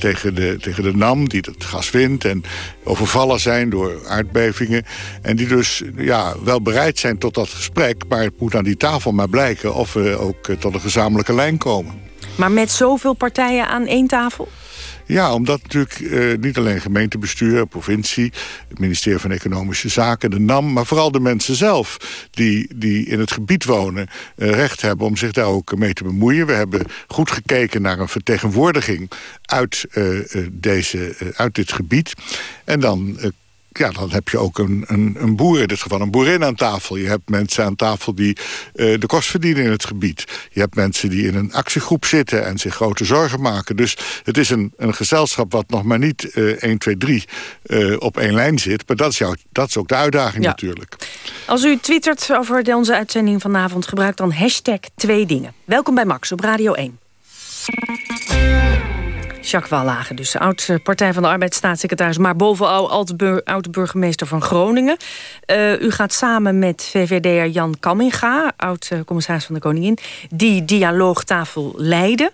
Speaker 20: tegen, de, tegen de NAM, die het gas wint en overvallen zijn door aardbevingen. En die dus ja, wel bereid zijn tot dat gesprek... maar het moet aan die tafel maar blijken of we ook uh, tot een gezamenlijke lijn komen.
Speaker 19: Maar met zoveel partijen aan één tafel?
Speaker 20: Ja, omdat natuurlijk uh, niet alleen gemeentebestuur, provincie... het ministerie van Economische Zaken, de NAM... maar vooral de mensen zelf die, die in het gebied wonen... Uh, recht hebben om zich daar ook mee te bemoeien. We hebben goed gekeken naar een vertegenwoordiging uit, uh, deze, uit dit gebied. En dan ja, dan heb je ook een, een, een boer, in dit geval een boerin aan tafel. Je hebt mensen aan tafel die uh, de kost verdienen in het gebied. Je hebt mensen die in een actiegroep zitten en zich grote zorgen maken. Dus het is een, een gezelschap wat nog maar niet uh, 1, 2, 3 uh, op één lijn zit. Maar dat is, jou, dat is ook de uitdaging ja. natuurlijk.
Speaker 19: Als u twittert over de, onze uitzending vanavond... gebruik dan hashtag twee dingen. Welkom bij Max op Radio 1. Jacques Wallage, dus oud-partij van de Arbeid, maar bovenal oud-burgemeester van Groningen. Uh, u gaat samen met VVD'er Jan Kamminga, oud-commissaris van de Koningin... die dialoogtafel leiden.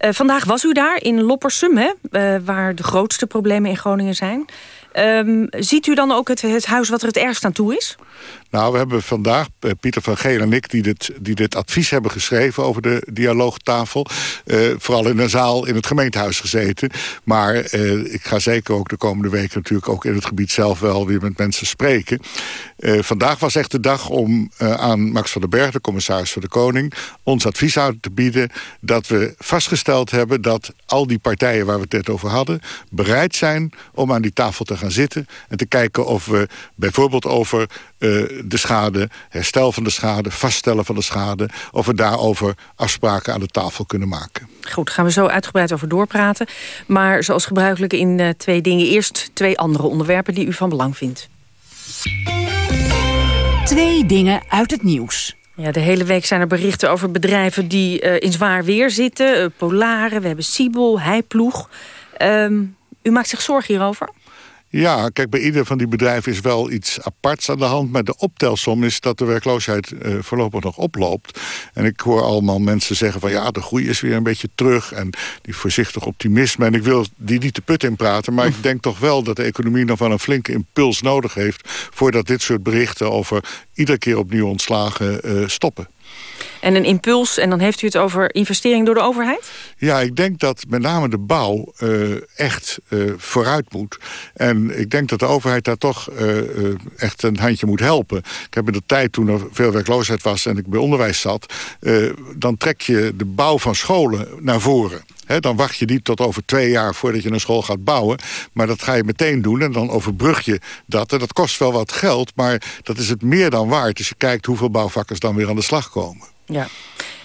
Speaker 19: Uh, vandaag was u daar in Loppersum, hè, waar de grootste problemen in Groningen zijn. Um, ziet u dan ook het, het huis wat er het ergst aan toe is?
Speaker 20: Nou, we hebben vandaag, uh, Pieter van Geel en ik... Die dit, die dit advies hebben geschreven over de dialoogtafel... Uh, vooral in een zaal in het gemeentehuis gezeten. Maar uh, ik ga zeker ook de komende weken natuurlijk... ook in het gebied zelf wel weer met mensen spreken. vandaag was echt de dag om aan Max van den Berg... de commissaris van de Koning, ons advies aan te bieden... dat we vastgesteld hebben dat al die partijen waar we het net over hadden... bereid zijn om aan die tafel te gaan zitten... en te kijken of we bijvoorbeeld over de schade, herstel van de schade, vaststellen van de schade... of we daarover afspraken aan de tafel kunnen maken.
Speaker 19: Goed, gaan we zo uitgebreid over doorpraten. Maar zoals gebruikelijk in uh, twee dingen... eerst twee andere onderwerpen die u van belang vindt.
Speaker 5: Twee dingen uit het nieuws.
Speaker 19: Ja, de hele week zijn er berichten over bedrijven die uh, in zwaar weer zitten. Uh, Polaren, we hebben Siebel, Heiploeg. Um, u maakt zich zorgen hierover?
Speaker 20: Ja, kijk, bij ieder van die bedrijven is wel iets aparts aan de hand. Maar de optelsom is dat de werkloosheid uh, voorlopig nog oploopt. En ik hoor allemaal mensen zeggen van ja, de groei is weer een beetje terug. En die voorzichtig optimisme. En ik wil die niet te put in praten. Maar ik denk toch wel dat de economie nog wel een flinke impuls nodig heeft... voordat dit soort berichten over iedere keer opnieuw ontslagen uh, stoppen.
Speaker 19: En een impuls, en dan heeft u het over investering door de overheid?
Speaker 20: Ja, ik denk dat met name de bouw uh, echt uh, vooruit moet. En ik denk dat de overheid daar toch uh, echt een handje moet helpen. Ik heb in de tijd toen er veel werkloosheid was en ik bij onderwijs zat... dan trek je de bouw van scholen naar voren. Dan wacht je niet tot over twee jaar voordat je een school gaat bouwen. Maar dat ga je meteen doen en dan overbrug je dat. En dat kost wel wat geld, maar dat is het meer dan waard... als je kijkt hoeveel bouwvakkers dan weer aan de slag komen.
Speaker 19: Ja.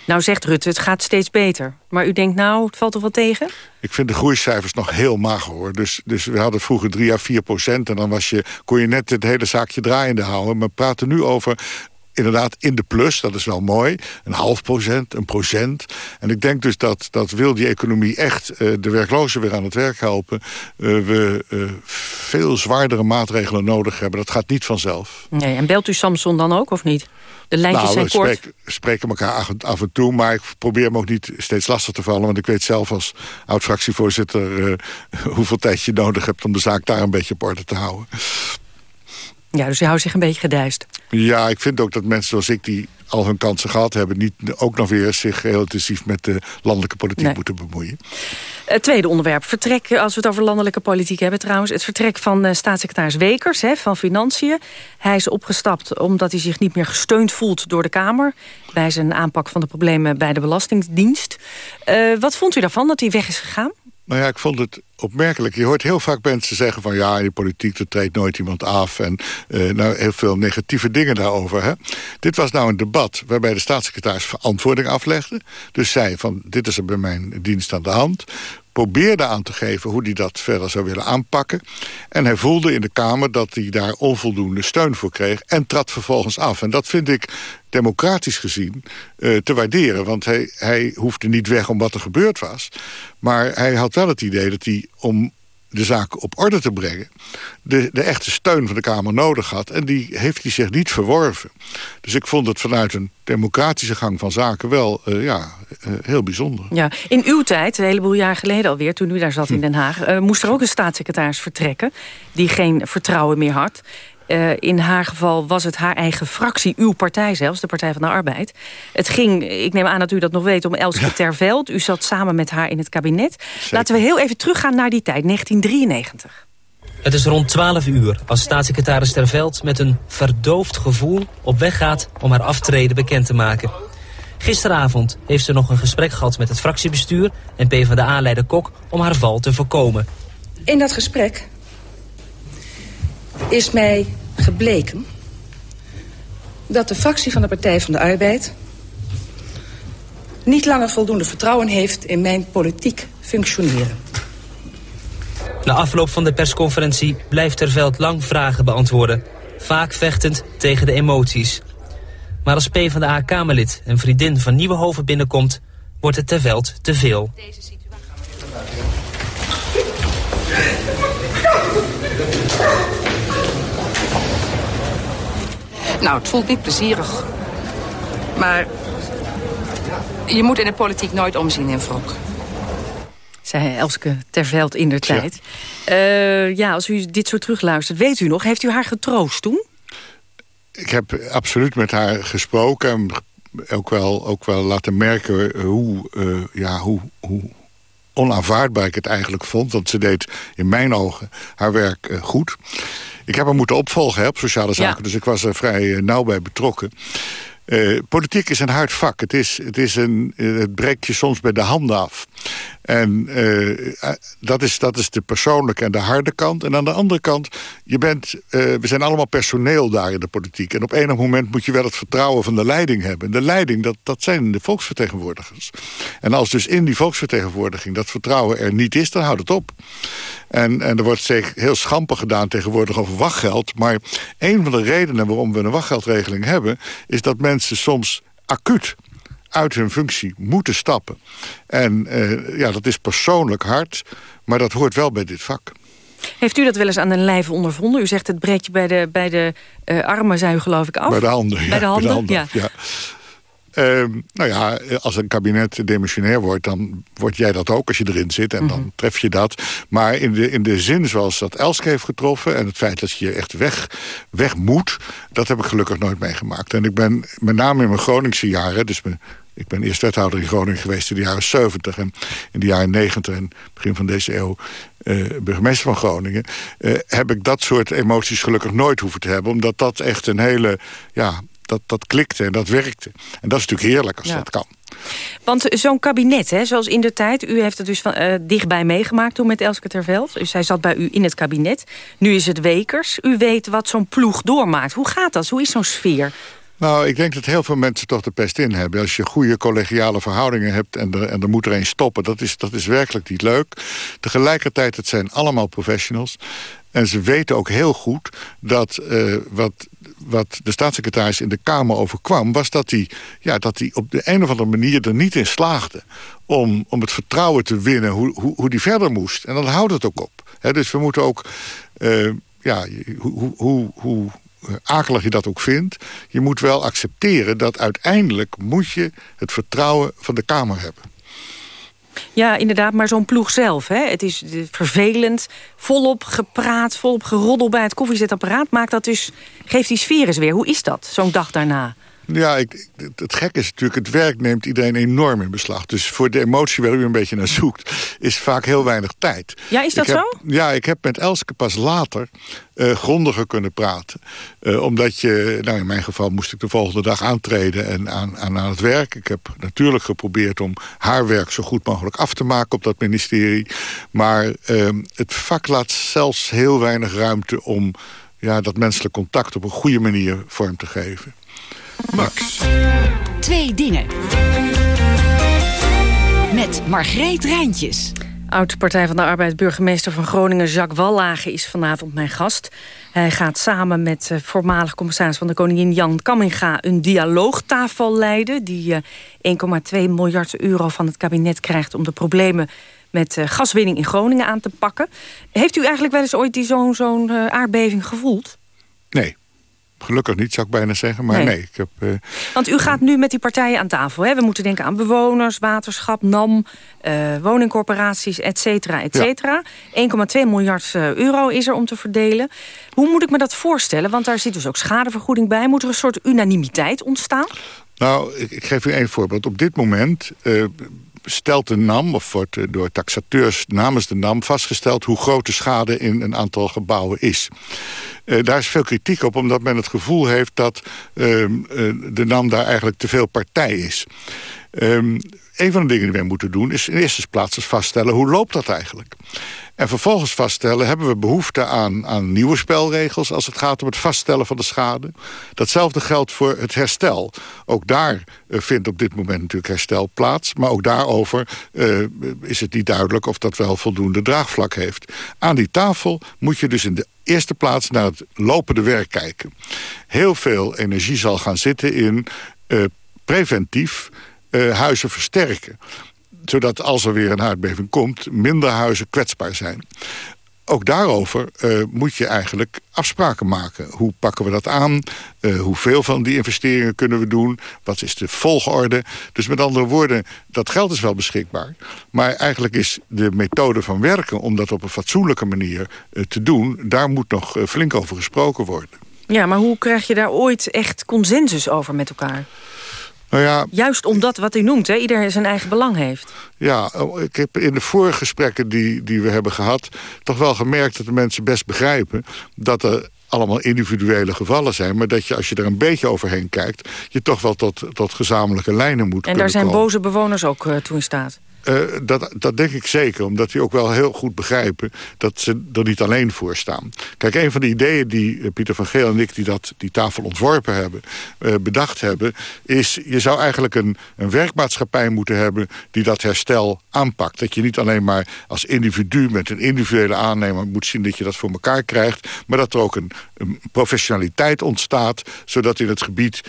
Speaker 19: Nou zegt Rutte, het gaat steeds beter. Maar u denkt nou, het valt toch wel tegen?
Speaker 20: Ik vind de groeicijfers nog heel mager hoor. Dus, dus we hadden vroeger 3 à 4 procent... en dan was je, kon je net het hele zaakje draaiende houden. Maar we praten nu over inderdaad in de plus, dat is wel mooi. Een half procent, een procent. En ik denk dus dat, dat wil die economie echt uh, de werklozen weer aan het werk helpen... Uh, we uh, veel zwaardere maatregelen nodig hebben. Dat gaat niet vanzelf.
Speaker 19: Nee, en belt u Samson dan ook, of niet? De lijntjes
Speaker 20: nou,
Speaker 19: zijn
Speaker 20: we
Speaker 19: kort.
Speaker 20: spreken, spreken elkaar af, af, en toe, maar ik probeer hem ook niet steeds lastig te vallen. Want ik weet zelf als oud-fractievoorzitter [laughs] hoeveel tijd je nodig hebt... om de zaak daar een beetje op orde te houden.
Speaker 19: Ja, dus u houdt zich een beetje gedijst.
Speaker 20: Ja, ik vind ook dat mensen zoals ik die al hun kansen gehad hebben... niet ook nog weer zich heel intensief met de landelijke politiek nee. moeten bemoeien.
Speaker 19: Het tweede onderwerp, vertrek, als we het over landelijke politiek hebben trouwens... het vertrek van uh, staatssecretaris Wekers hè, van Financiën. Hij is opgestapt omdat hij zich niet meer gesteund voelt door de Kamer... bij zijn aanpak van de problemen bij de Belastingdienst. Uh, wat vond u daarvan, dat hij weg is gegaan?
Speaker 20: Nou ja, ik vond het opmerkelijk. Je hoort heel vaak mensen zeggen van... ja, in de politiek er treedt nooit iemand af... en uh, nou, heel veel negatieve dingen daarover. Hè? Dit was nou een debat waarbij de staatssecretaris verantwoording aflegde. Dus zei van, dit is er bij mijn dienst aan de hand probeerde aan te geven hoe hij dat verder zou willen aanpakken. En hij voelde in de Kamer dat hij daar onvoldoende steun voor kreeg... en trad vervolgens af. En dat vind ik democratisch gezien uh, te waarderen. Want hij, hij hoefde niet weg om wat er gebeurd was. Maar hij had wel het idee dat hij om de zaak op orde te brengen... De, de echte steun van de Kamer nodig had. En die heeft hij zich niet verworven. Dus ik vond het vanuit een democratische gang van zaken wel uh, ja, uh, heel bijzonder.
Speaker 19: Ja, in uw tijd, een heleboel jaar geleden alweer... toen u daar zat in Den Haag... Uh, moest er ook een staatssecretaris vertrekken... die geen vertrouwen meer had. Uh, in haar geval was het haar eigen fractie, uw partij zelfs, de Partij van de Arbeid. Het ging, ik neem aan dat u dat nog weet, om Elske ja. Terveld. U zat samen met haar in het kabinet. Zeker. Laten we heel even teruggaan naar die tijd, 1993.
Speaker 21: Het is rond 12 uur als staatssecretaris Terveld met een verdoofd gevoel op weg gaat om haar aftreden bekend te maken. Gisteravond heeft ze nog een gesprek gehad met het fractiebestuur en PvdA-leider Kok om haar val te voorkomen.
Speaker 22: In dat gesprek is mij gebleken dat de fractie van de Partij van de Arbeid niet langer voldoende vertrouwen heeft in mijn politiek functioneren.
Speaker 21: Na afloop van de persconferentie blijft Terveld lang vragen beantwoorden. Vaak vechtend tegen de emoties. Maar als PvdA-Kamerlid en vriendin van Nieuwenhoven binnenkomt... wordt het Terveld te veel.
Speaker 22: Nou, het voelt niet plezierig. Maar je moet in de politiek nooit omzien in wrok.
Speaker 19: Zei Elske Terveld in der tijd. Ja. Uh, ja, als u dit zo terugluistert, weet u nog, heeft u haar getroost toen?
Speaker 20: Ik heb absoluut met haar gesproken en ook wel, ook wel laten merken hoe, uh, ja, hoe, hoe onaanvaardbaar ik het eigenlijk vond. Want ze deed in mijn ogen haar werk uh, goed. Ik heb haar moeten opvolgen hè, op sociale zaken, ja. dus ik was er vrij uh, nauw bij betrokken. Uh, politiek is een hard vak. Het, is, het, is een, het breekt je soms bij de handen af. En uh, dat, is, dat is de persoonlijke en de harde kant. En aan de andere kant, je bent, uh, we zijn allemaal personeel daar in de politiek. En op enig moment moet je wel het vertrouwen van de leiding hebben. En de leiding, dat, dat zijn de volksvertegenwoordigers. En als dus in die volksvertegenwoordiging dat vertrouwen er niet is, dan houdt het op. En, en er wordt heel schamper gedaan tegenwoordig over wachtgeld. Maar een van de redenen waarom we een wachtgeldregeling hebben... is dat mensen soms acuut uit hun functie moeten stappen. En uh, ja, dat is persoonlijk hard, maar dat hoort wel bij dit vak.
Speaker 19: Heeft u dat wel eens aan een lijf ondervonden? U zegt het breekt je bij de, bij de uh, armen, zijn u geloof ik af.
Speaker 20: Bij de handen, ja.
Speaker 19: Bij de handen,
Speaker 20: ja. ja. Uh, nou ja, als een kabinet demissionair wordt... dan word jij dat ook als je erin zit en dan mhm. tref je dat. Maar in de, in de zin zoals dat Elske heeft getroffen... en het feit dat je echt weg, weg moet... dat heb ik gelukkig nooit meegemaakt. En ik ben met name in mijn Groningse jaren... dus mijn ik ben eerst wethouder in Groningen geweest in de jaren 70 en in de jaren 90 en begin van deze eeuw uh, burgemeester van Groningen. Uh, heb ik dat soort emoties gelukkig nooit hoeven te hebben. Omdat dat echt een hele, ja, dat, dat klikte en dat werkte. En dat is natuurlijk heerlijk als dat kan.
Speaker 19: Want zo'n kabinet, hè, zoals in de tijd... u heeft het dus van, uh, dichtbij meegemaakt toen met Elske Terveld. Dus zij zat bij u in het kabinet. Nu is het Wekers. U weet wat zo'n ploeg doormaakt. Hoe gaat dat? Hoe is zo'n sfeer?
Speaker 20: Nou, ik denk dat heel veel mensen toch de pest in hebben. Als je goede collegiale verhoudingen hebt en er, en er moet er een stoppen... Dat is, dat is werkelijk niet leuk. Tegelijkertijd, het zijn allemaal professionals. En ze weten ook heel goed dat uh, wat, wat de staatssecretaris in de Kamer overkwam... was dat hij, ja, dat op de een of andere manier er niet in slaagde... om, om het vertrouwen te winnen hoe, hoe, hoe die verder moest. En dan houdt het ook op. Dus we moeten ook... Uh, ja, hoe, hoe, hoe eh, akelig je dat ook vindt... je moet wel accepteren dat uiteindelijk moet je het vertrouwen van de Kamer hebben.
Speaker 19: Ja, inderdaad, maar zo'n ploeg zelf. Hè? Het is vervelend, volop gepraat, volop geroddel bij het koffiezetapparaat. Maakt dat dus, geeft die sfeer eens weer. Hoe is dat, zo'n dag daarna?
Speaker 20: Ja, ik, het gekke is natuurlijk, het werk neemt iedereen enorm in beslag. Dus voor de emotie waar u een beetje naar zoekt, is vaak heel weinig tijd.
Speaker 19: Ja, is dat
Speaker 20: zo?
Speaker 19: Ja,
Speaker 20: ik heb met Elske pas later uh, grondiger kunnen praten. Uh, omdat je, nou in mijn geval moest ik de volgende dag aantreden en aan, aan, aan het werk. Ik heb natuurlijk geprobeerd om haar werk zo goed mogelijk af te maken op dat ministerie. Maar uh, het vak laat zelfs heel weinig ruimte om ja, dat menselijk contact op een goede manier vorm te geven.
Speaker 5: Max. Twee dingen. Met Margreet Rijntjes.
Speaker 19: Oud-partij van de Arbeid burgemeester van Groningen Jacques Wallage is vanavond mijn gast. Hij gaat samen met uh, voormalig commissaris van de Koningin Jan Kamminga... een dialoogtafel leiden die uh, eh, 1,2 miljard euro van het kabinet krijgt... om de problemen met uh, gaswinning in Groningen aan te pakken. Heeft u eigenlijk wel eens ooit zo'n zo'n aardbeving gevoeld?
Speaker 20: Nee. Gelukkig niet, zou ik bijna zeggen. Maar nee, ik heb... Uh,
Speaker 19: Want u gaat nu met die partijen aan tafel. Hè? We moeten denken aan bewoners, waterschap, NAM... Uh, woningcorporaties, et cetera, et cetera. 1,2 miljard eh, euro is er om te verdelen. Hoe moet ik me dat voorstellen? Want daar zit dus ook schadevergoeding bij. Moet er een soort unanimiteit ontstaan?
Speaker 20: Nou, ik, ik geef u één voorbeeld. Op dit moment stelt de NAM, of wordt door taxateurs namens de NAM vastgesteld... hoe groot de schade in een aantal gebouwen is. Uh, daar is veel kritiek op, omdat men het gevoel heeft... dat uh, de NAM daar eigenlijk te veel partij is. Um, een van de dingen die wij moeten doen is in eerste plaats vaststellen... hoe loopt dat eigenlijk? En vervolgens vaststellen, hebben we behoefte aan, aan nieuwe spelregels... als het gaat om het vaststellen van de schade. Datzelfde geldt voor het herstel. Ook daar uh, vindt op dit moment natuurlijk herstel plaats. Maar ook daarover uh, is het niet duidelijk of dat wel voldoende draagvlak heeft. Aan die tafel moet je dus in de eerste plaats naar het lopende werk kijken. Heel veel energie zal gaan zitten in uh, preventief huizen versterken. Zodat als er weer een aardbeving komt, minder huizen kwetsbaar zijn. Ook daarover uh, moet je eigenlijk afspraken maken. Hoe pakken we dat aan? Uh, hoeveel van die investeringen kunnen we doen? Wat is de volgorde? Dus met andere woorden, dat geld is wel beschikbaar. Maar eigenlijk is de methode van werken... om dat op een fatsoenlijke manier te doen... daar moet nog flink over gesproken worden.
Speaker 19: Ja, maar hoe krijg je daar ooit echt consensus over met elkaar?
Speaker 20: Nou ja,
Speaker 19: Juist omdat wat u noemt, hè, ieder zijn eigen belang heeft.
Speaker 20: Ja, oh, ik heb in de vorige gesprekken die, die we hebben gehad... toch wel gemerkt dat de mensen best begrijpen... dat er allemaal individuele gevallen zijn... maar dat je, als je er een beetje overheen kijkt... je toch wel tot, tot gezamenlijke lijnen moet
Speaker 19: En daar zijn boze bewoners ook uh, toe in staat?
Speaker 20: Uh, dat, dat denk ik zeker, omdat die ook wel heel goed begrijpen... dat ze er niet alleen voor staan. Kijk, een van de ideeën die eh, Pieter van Geel en ik... die dat, die tafel ontworpen hebben, uh, bedacht hebben... is, je zou eigenlijk een, een werkmaatschappij moeten hebben... die dat herstel aanpakt. Dat je niet alleen maar als individu met een individuele aannemer... moet zien dat je dat voor elkaar krijgt... maar dat er ook een, professionaliteit ontstaat... zodat in het gebied,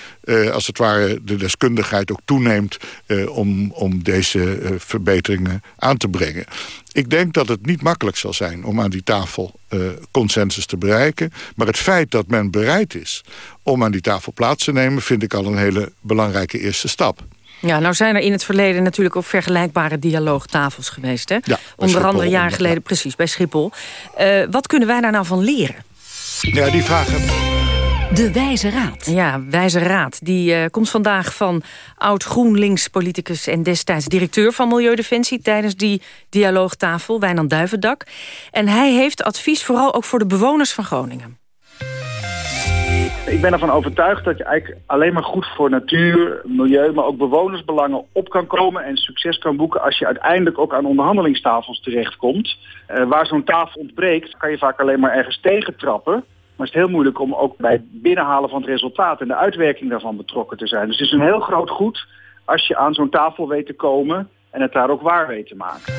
Speaker 20: als het ware, de deskundigheid ook toeneemt... om, om deze verbeteringen aan te brengen. Ik denk dat het niet makkelijk zal zijn om aan die tafel uh, consensus te bereiken. Maar het feit dat men bereid is om aan die tafel plaats te nemen... vind ik al een hele belangrijke eerste stap.
Speaker 19: Ja, nou zijn er in het verleden natuurlijk ook vergelijkbare dialoogtafels geweest. Hè? Ja, Onder andere jaren geleden, precies, bij Schiphol. Uh, wat kunnen wij daar nou van leren?
Speaker 20: Ja, die vragen
Speaker 19: de Wijze Raad. Ja, Wijze Raad. Die uh, komt vandaag van oud-GroenLinks-politicus... en destijds directeur van Milieudefensie... tijdens die dialoogtafel, Wijnand Duivendak. En hij heeft advies vooral ook voor de bewoners van Groningen.
Speaker 23: Ik ben ervan overtuigd dat je eigenlijk alleen maar goed voor natuur, milieu... maar ook bewonersbelangen op kan komen en succes kan boeken... als je uiteindelijk ook aan onderhandelingstafels terechtkomt. Uh, waar zo'n tafel ontbreekt, kan je vaak alleen maar ergens tegentrappen... Maar het is heel moeilijk om ook bij het binnenhalen van het resultaat en de uitwerking daarvan betrokken te zijn. Dus het is een heel groot goed als je aan zo'n tafel weet te komen en het daar ook waar weet te maken.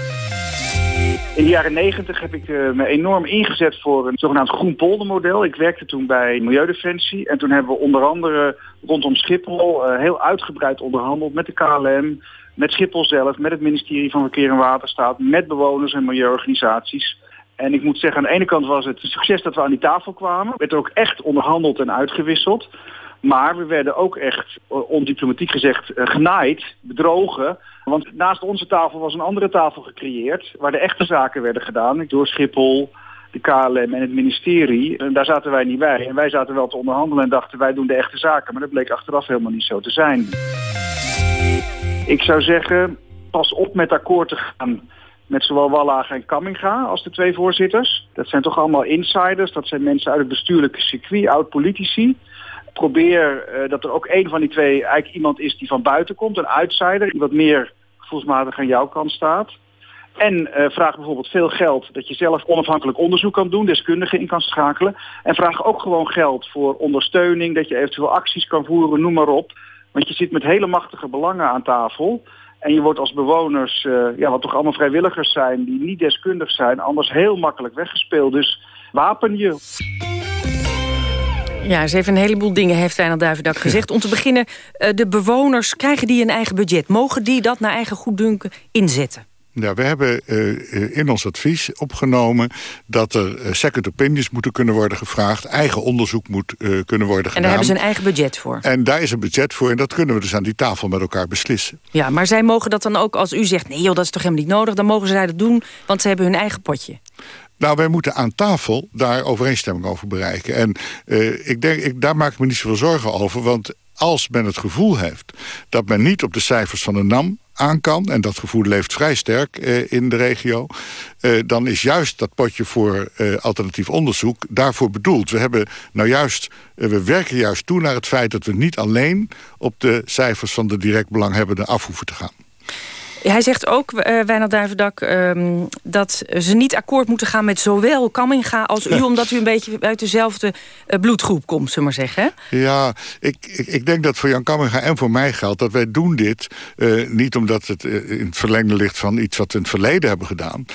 Speaker 23: In de jaren negentig heb ik uh, me enorm ingezet voor een zogenaamd groen poldermodel. Ik werkte toen bij Milieudefensie en toen hebben we onder andere rondom Schiphol uh, heel uitgebreid onderhandeld met de KLM, met Schiphol zelf, met het ministerie van Verkeer en Waterstaat, met bewoners en milieuorganisaties. En ik moet zeggen, aan de ene kant was het succes dat we aan die tafel kwamen. werd er ook echt onderhandeld en uitgewisseld. Maar we werden ook echt, eh, ondiplomatiek gezegd, eh, genaaid, bedrogen. Want naast onze tafel was een andere tafel gecreëerd... waar de echte zaken werden gedaan door Schiphol, de KLM en het ministerie. En daar zaten wij niet bij. En wij zaten wel te onderhandelen en dachten wij doen de echte zaken. Maar dat bleek achteraf helemaal niet zo te zijn. Ik zou zeggen, pas op met akkoord te gaan met zowel Wallagen en Kamminga als de twee voorzitters. Dat zijn toch allemaal insiders, dat zijn mensen uit het bestuurlijke circuit, oud-politici. Probeer uh, dat er ook één van die twee eigenlijk iemand is die van buiten komt, een outsider, die wat meer gevoelsmatig aan jouw kant staat. En uh, vraag bijvoorbeeld veel geld dat je zelf onafhankelijk onderzoek kan doen, deskundigen in kan schakelen. En vraag ook gewoon geld voor ondersteuning, dat je eventueel acties kan voeren, noem maar op. Want je zit met hele machtige belangen aan tafel. En je wordt als bewoners, uh, ja, wat toch allemaal vrijwilligers zijn... die niet deskundig zijn, anders heel makkelijk weggespeeld. Dus wapen je.
Speaker 19: Ja, ze heeft een heleboel dingen, heeft Wijnald Duivendak gezegd. Om te beginnen, uh, de bewoners, krijgen die een eigen budget? Mogen die dat naar eigen goeddunken inzetten?
Speaker 20: Ja, we hebben uh, in ons advies opgenomen dat er uh, second opinions moeten kunnen worden gevraagd. Eigen onderzoek moet uh, kunnen worden gedaan.
Speaker 19: En daar hebben ze een eigen budget voor?
Speaker 20: En daar is een budget voor en dat kunnen we dus aan die tafel met elkaar beslissen.
Speaker 19: Ja, maar zij mogen dat dan ook als u zegt... nee joh, dat is toch helemaal niet nodig, dan mogen zij dat doen... want ze hebben hun eigen potje.
Speaker 20: Nou, wij moeten aan tafel daar overeenstemming over bereiken. En uh, ik denk, ik, daar maak ik me niet zoveel zorgen over. Want als men het gevoel heeft dat men niet op de cijfers van de NAM aan kan... en dat gevoel leeft vrij sterk eh, in de regio... Eh, dan is juist dat potje voor eh, alternatief onderzoek daarvoor bedoeld. We, hebben nou juist, eh, we werken juist toe naar het feit dat we niet alleen... op de cijfers van de direct belanghebbenden af hoeven te gaan.
Speaker 19: Hij zegt ook, uh, Wijnald Duivendak, uh, dat ze niet akkoord moeten gaan met zowel Kamminga als u... [laughs] omdat u een beetje uit dezelfde uh, bloedgroep komt, zullen maar zeggen.
Speaker 20: Ja, ik, ik, ik, denk dat voor Jan Kamminga en voor mij geldt dat wij doen dit... Uh, niet omdat het in het verlengde ligt van iets wat we in het verleden hebben gedaan.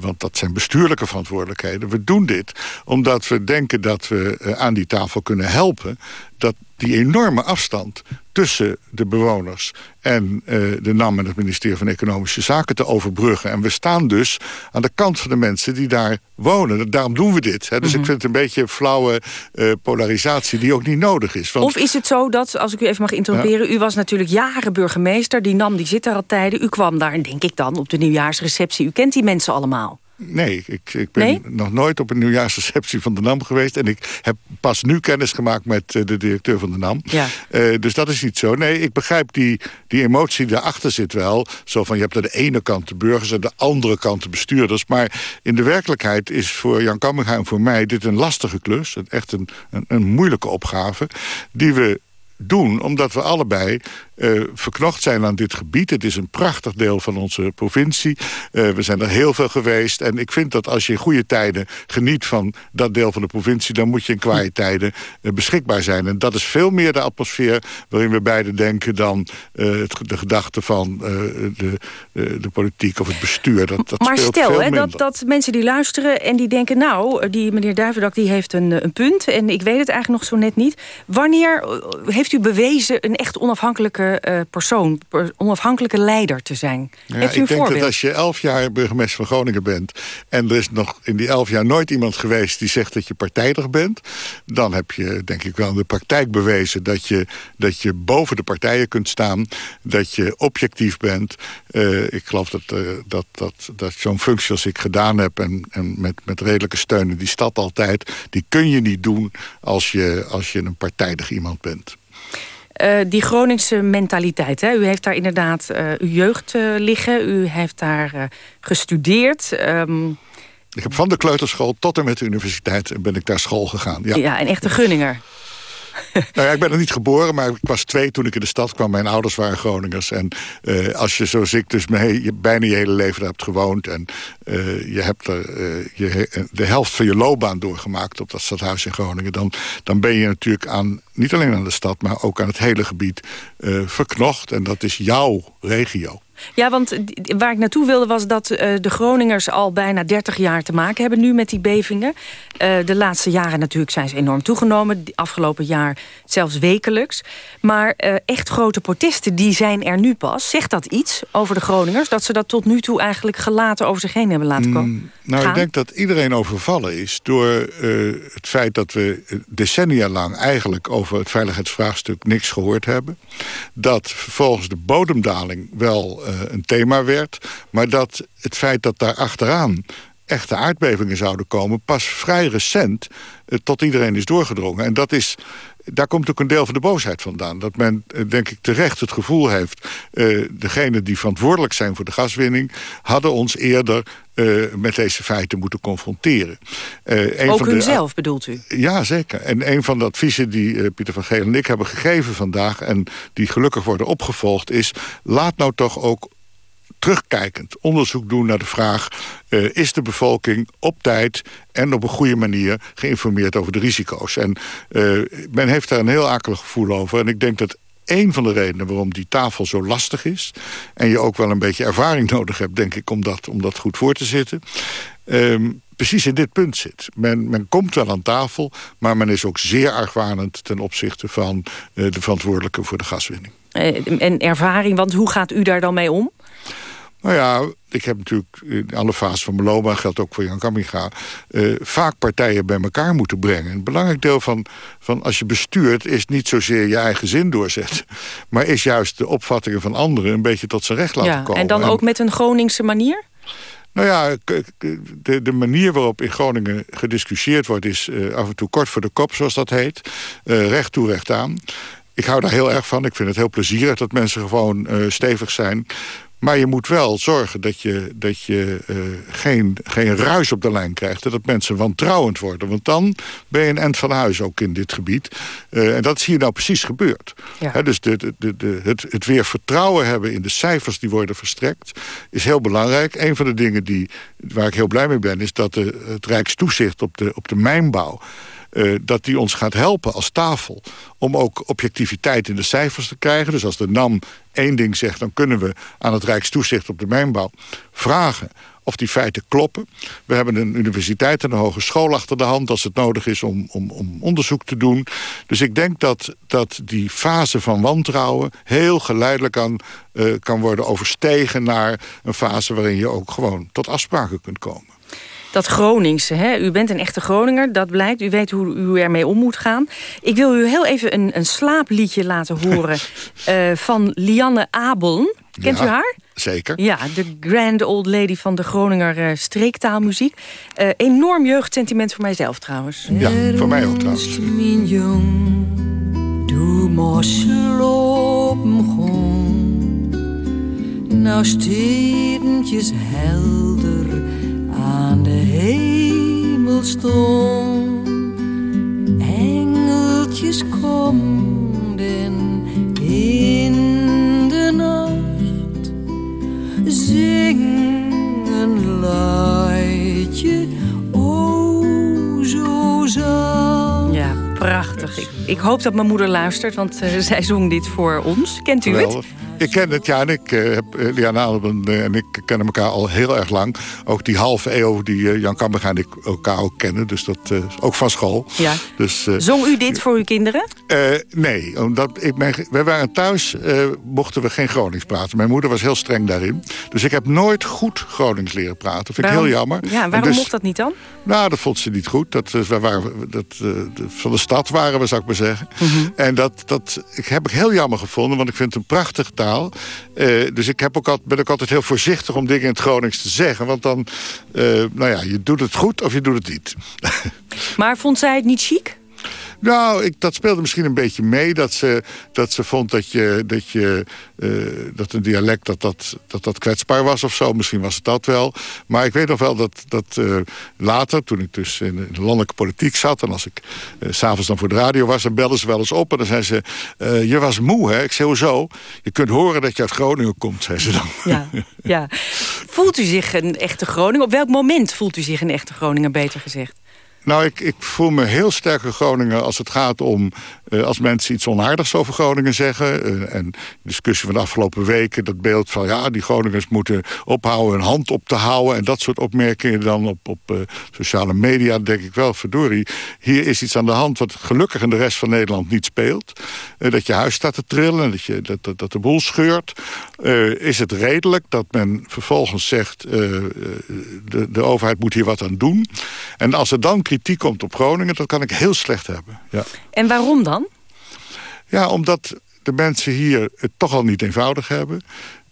Speaker 20: want dat zijn bestuurlijke verantwoordelijkheden. We doen dit omdat we denken dat we aan die tafel kunnen helpen... dat die enorme afstand tussen de bewoners en uh, de NAM en het ministerie van Economische Zaken te overbruggen. En we staan dus aan de kant van de mensen die daar wonen. Daarom doen we dit. Hè. Dus mm -hmm. ik vind het een beetje een flauwe uh, polarisatie die ook niet nodig is.
Speaker 19: Want... Of is het zo dat, als ik u even mag interromperen... Ja. u was natuurlijk jaren burgemeester, die NAM die zit daar al tijden. U kwam daar, denk ik dan, op de nieuwjaarsreceptie. U kent die mensen allemaal.
Speaker 20: Nee, ik, ik ben nee? nog nooit op een nieuwjaarsreceptie van de NAM geweest. En ik heb pas nu kennis gemaakt met uh, de directeur van de NAM.
Speaker 19: Ja.
Speaker 20: Uh, dus dat is niet zo. Nee, ik begrijp die, die emotie daarachter zit wel. Zo van, je hebt aan de ene kant de burgers... en aan de andere kant de bestuurders. Maar in de werkelijkheid is voor Jan Kammerga en voor mij... dit een lastige klus, echt een, een, een moeilijke opgave... die we doen, omdat we allebei uh, verknocht zijn aan dit gebied. Het is een prachtig deel van onze provincie. Uh, we zijn er heel veel geweest. En ik vind dat als je in goede tijden geniet van dat deel van de provincie... dan moet je in kwaaie tijden uh, beschikbaar zijn. En dat is veel meer de atmosfeer waarin we beiden denken... dan het, de gedachte van de, de politiek of het bestuur. Dat, dat
Speaker 19: maar stel hè, dat, dat mensen die luisteren en die denken... nou, die meneer Duivendak die heeft een, een punt... en ik weet het eigenlijk nog zo net niet. Wanneer heeft heeft u bewezen een echt onafhankelijke uh, persoon... onafhankelijke leider te zijn?
Speaker 20: Ja,
Speaker 19: heeft u
Speaker 20: ik denk
Speaker 19: voorbeeld?
Speaker 20: dat als je elf jaar burgemeester van Groningen bent... en er is nog in die elf jaar nooit iemand geweest die zegt dat je partijdig bent... dan heb je denk ik wel in de praktijk bewezen... dat je, dat je boven de partijen kunt staan, dat je objectief bent. Uh, ik geloof dat, uh, dat, dat, dat zo'n functie als ik gedaan heb... en, en met, met redelijke steun in die stad altijd... die kun je niet doen als je, als je een partijdig iemand bent.
Speaker 19: Uh, die Groningse mentaliteit, hè? u heeft daar inderdaad uh, uw jeugd uh, liggen. U heeft daar gestudeerd. Um...
Speaker 20: Ik heb van de kleuterschool tot en met de universiteit ben ik daar school gegaan. Ja,
Speaker 19: ja een echte Gunninger.
Speaker 20: Nou ja, ik ben er niet geboren, maar ik was twee toen ik in de stad kwam. Mijn ouders waren Groningers. En uh, als je zoals ik dus mee, je, bijna je hele leven hebt gewoond... en uh, je hebt er je, de helft van je loopbaan doorgemaakt op dat stadhuis in Groningen... dan, dan ben je natuurlijk aan, niet alleen aan de stad, maar ook aan het hele gebied verknocht. En dat is jouw regio.
Speaker 19: Ja, want waar ik naartoe wilde was dat uh, de Groningers al bijna 30 jaar te maken hebben nu met die bevingen. Uh, de laatste jaren natuurlijk zijn ze enorm toegenomen. Afgelopen jaar zelfs wekelijks. Maar uh, echt grote protesten, die zijn er nu pas. Zegt dat iets over de Groningers? Dat ze dat tot nu toe eigenlijk gelaten over zich heen hebben laten komen? Mm,
Speaker 20: nou,
Speaker 19: gaan?
Speaker 20: ik denk dat iedereen overvallen is door het feit dat we decennia lang eigenlijk over het veiligheidsvraagstuk niks gehoord hebben. Dat vervolgens de bodemdaling wel een thema werd. Maar dat het feit dat daar achteraan echte aardbevingen zouden komen... pas vrij recent uh, tot iedereen is doorgedrongen. En dat is, daar komt ook een deel van de boosheid vandaan. Dat men, uh, denk ik, terecht het gevoel heeft... degenen die verantwoordelijk zijn voor de gaswinning... hadden ons eerder uh, met deze feiten moeten confronteren.
Speaker 19: Uh, Ook u zelf bedoelt u?
Speaker 20: Ja, zeker. En een van de adviezen die Pieter van Geel en ik hebben gegeven vandaag... en die gelukkig worden opgevolgd is... laat nou toch ook terugkijkend onderzoek doen naar de vraag... Uh, is de bevolking op tijd en op een goede manier geïnformeerd over de risico's. En uh, men heeft daar een heel akelig gevoel over. En ik denk dat een van de redenen waarom die tafel zo lastig is... en je ook wel een beetje ervaring [laughs] nodig hebt, denk ik, om dat, om dat goed voor te zitten... Um, precies in dit punt zit. Men, men komt wel aan tafel, maar men is ook zeer argwanend... ten opzichte van uh, de verantwoordelijke voor de gaswinning.
Speaker 19: En ervaring, want hoe gaat u daar dan mee om?
Speaker 20: Nou ja, ik heb natuurlijk in alle fases van mijn loopbaan... geldt ook voor Jan Kamminga... Uh, vaak partijen bij elkaar moeten brengen. Een belangrijk deel van, van als je bestuurt... is niet zozeer je eigen zin doorzetten... [laughs] maar is juist de opvattingen van anderen... een beetje tot zijn recht laten
Speaker 19: ja,
Speaker 20: komen.
Speaker 19: En dan ook met een Groningse manier?
Speaker 20: Nou ja, de, de manier waarop in Groningen gediscussieerd wordt... is uh, af en toe kort voor de kop, zoals dat heet. Uh, recht toe, recht aan. Ik hou daar heel erg van. Ik vind het heel plezierig dat mensen gewoon uh, stevig zijn. Maar je moet wel zorgen dat je, dat je uh, geen, geen ruis op de lijn krijgt. Dat mensen wantrouwend worden. Want dan ben je een end van huis ook in dit gebied. Uh, en dat is hier nou precies gebeurd.
Speaker 19: Ja.
Speaker 20: He, dus de, de, de, het, het weer vertrouwen hebben in de cijfers die worden verstrekt... is heel belangrijk. Een van de dingen die, waar ik heel blij mee ben... is dat de, het Rijkstoezicht op de, op de mijnbouw... Uh, dat die ons gaat helpen als tafel... om ook objectiviteit in de cijfers te krijgen. Dus als de NAM één ding zegt... dan kunnen we aan het Rijkstoezicht op de mijnbouw vragen of die feiten kloppen. We hebben een universiteit en een hogeschool achter de hand... als het nodig is om, om, om onderzoek te doen. Dus ik denk dat, dat die fase van wantrouwen... heel geleidelijk aan, uh, kan worden overstegen naar een fase... waarin je ook gewoon tot afspraken kunt komen
Speaker 19: dat Groningse. Hè? U bent een echte Groninger, dat blijkt. U weet hoe u ermee om moet gaan. Ik wil u heel even een, een slaapliedje laten horen uh, [laughs] van Lianne Abel. Kent
Speaker 20: ja,
Speaker 19: u haar?
Speaker 20: Zeker.
Speaker 19: Ja, de grand old lady van de Groninger uh, streektaalmuziek. Uh, enorm jeugdsentiment voor mijzelf trouwens.
Speaker 20: Ja, voor mij ook trouwens.
Speaker 24: Nou stedentjes helder aan de hemel stond. Engeltjes konden in de nacht. Zingen luidje, oh zo zacht.
Speaker 19: Ja, prachtig. Ik, ik, hoop dat mijn moeder luistert, want uh, zij zong dit voor ons. Kent u
Speaker 20: Geweldig.
Speaker 19: het?
Speaker 20: Ik ken het, ja. En ik, uh, heb, uh, Liana Alben uh, en ik kennen elkaar al heel erg lang. Ook die halve eeuw die Jan Kammerga en ik elkaar ook kennen. Dus dat is ook van school.
Speaker 19: Ja.
Speaker 20: Dus,
Speaker 19: Zong u dit voor uw kinderen?
Speaker 20: nee, omdat ik ben, wij waren thuis, mochten we geen Gronings praten. Mijn moeder was heel streng daarin. Dus ik heb nooit goed Gronings leren praten. Dat vind ik heel jammer.
Speaker 19: Ja, waarom dus, mocht dat niet dan?
Speaker 20: Nou, dat vond ze niet goed. Dat, we waren, dat, van de stad waren we, zou ik maar zeggen. Mm -hmm. En dat, dat ik, heb ik heel jammer gevonden, want ik vind het een prachtige taal. Uh, dus ik heb ook altijd, ben ook altijd heel voorzichtig om dingen in het Gronings te zeggen. Want dan, uh, nou ja, je doet het goed of je doet het niet. [laughs]
Speaker 19: Maar vond zij het niet chic?
Speaker 20: Nou, ik, dat speelde misschien een beetje mee. Dat ze, dat ze vond dat, je, dat, je, uh, dat een dialect dat dat, dat dat kwetsbaar was of zo. Misschien was het dat wel. Maar ik weet nog wel dat, dat uh, later, toen ik dus in, in de landelijke politiek zat... en als ik uh, s'avonds dan voor de radio was, dan belden ze wel eens op... en dan zei ze, je was moe, hè? Ik zei, hoezo? Je kunt horen dat je uit Groningen komt, zei ze dan.
Speaker 19: Ja, [laughs] ja. Voelt u zich een echte Groninger? Op welk moment voelt u zich een echte Groninger, beter gezegd?
Speaker 20: Nou, ik, ik voel me heel sterk in Groningen als het gaat om... Uh, als mensen iets onaardigs over Groningen zeggen. Uh, en de discussie van de afgelopen weken, dat beeld van... ja, die Groningers moeten ophouden hun hand op te houden... en dat soort opmerkingen dan op, op uh, sociale media, denk ik wel, verdorie. Hier is iets aan de hand wat gelukkig in de rest van Nederland niet speelt. dat je huis staat te trillen, dat, je, dat, dat, de boel scheurt. is het redelijk dat men vervolgens zegt... de, de overheid moet hier wat aan doen. En als er dan komt op Groningen, dat kan ik heel slecht hebben. Ja.
Speaker 19: En waarom dan?
Speaker 20: Ja, omdat de mensen hier het toch al niet eenvoudig hebben.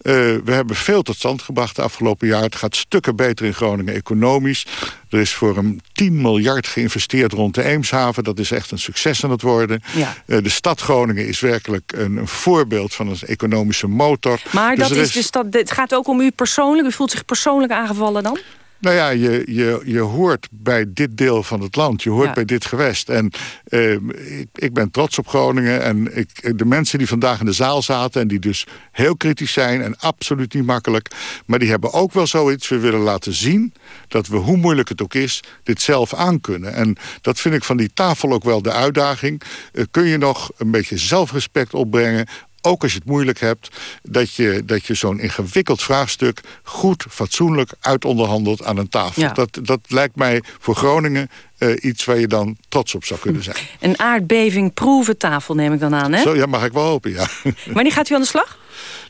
Speaker 20: Uh, we hebben veel tot stand gebracht de afgelopen jaar. Het gaat stukken beter in Groningen economisch. Er is voor een 10 miljard geïnvesteerd rond de Eemshaven. Dat is echt een succes aan het worden.
Speaker 19: Ja.
Speaker 20: Uh, de stad Groningen is werkelijk een, een, voorbeeld van een economische motor.
Speaker 19: Maar dus dat is, is... Dus dat, het gaat ook om u persoonlijk? U voelt zich persoonlijk aangevallen dan?
Speaker 20: Nou ja, je, je, je hoort bij dit deel van het land. Je hoort
Speaker 19: Ja.
Speaker 20: bij dit gewest. En eh, ik, ik ben trots op Groningen. En ik, de mensen die vandaag in de zaal zaten... en die dus heel kritisch zijn en absoluut niet makkelijk... maar die hebben ook wel zoiets. We willen laten zien dat we, hoe moeilijk het ook is... dit zelf aankunnen. En dat vind ik van die tafel ook wel de uitdaging. Eh, kun je nog een beetje zelfrespect opbrengen ook als je het moeilijk hebt... dat je, dat je zo'n ingewikkeld vraagstuk goed, fatsoenlijk uitonderhandelt aan een tafel.
Speaker 19: Ja.
Speaker 20: Dat, dat lijkt mij voor Groningen eh, iets waar je dan trots op zou kunnen zijn.
Speaker 19: Een aardbeving proeventafel neem ik dan aan, hè?
Speaker 20: Zo, ja, mag ik wel hopen, ja.
Speaker 19: Wanneer gaat u aan de slag?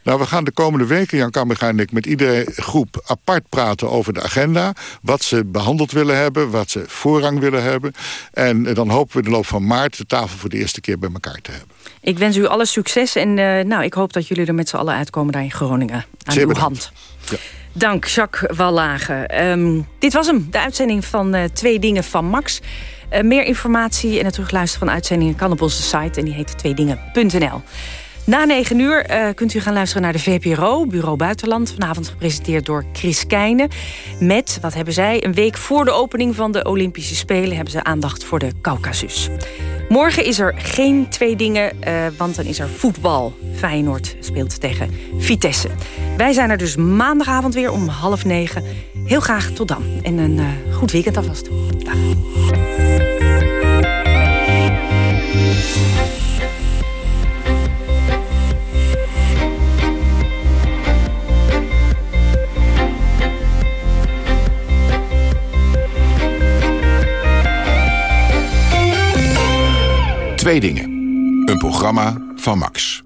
Speaker 20: Nou, we gaan de komende weken, Jan Kammerga en ik... met iedere groep apart praten over de agenda. Wat ze behandeld willen hebben, wat ze voorrang willen hebben. En eh, dan hopen we in de loop van maart... de tafel voor de eerste keer bij elkaar te hebben.
Speaker 19: Ik wens u alle succes en uh, nou, ik hoop dat jullie er met z'n allen uitkomen daar in Groningen. Aan
Speaker 20: Zeer
Speaker 19: uw
Speaker 20: bedankt.
Speaker 19: hand.
Speaker 20: Ja.
Speaker 19: Dank, Jacques Wallage. Um, dit was hem, de uitzending van uh, Twee Dingen van Max. Uh, meer informatie en het terugluisteren van uitzendingen kan op onze site... en die heet tweedingen.nl. Na 9 uur uh, kunt u gaan luisteren naar de VPRO, Bureau Buitenland. Vanavond gepresenteerd door Chris Keijnen. Met, wat hebben zij, een week voor de opening van de Olympische Spelen... hebben ze aandacht voor de Caucasus. Morgen is er geen twee dingen, uh, want dan is er voetbal. Feyenoord speelt tegen Vitesse. Wij zijn er dus maandagavond weer om half negen. Heel graag tot dan. En een uh, goed weekend alvast. Dag.
Speaker 3: Twee dingen. Een programma van Max.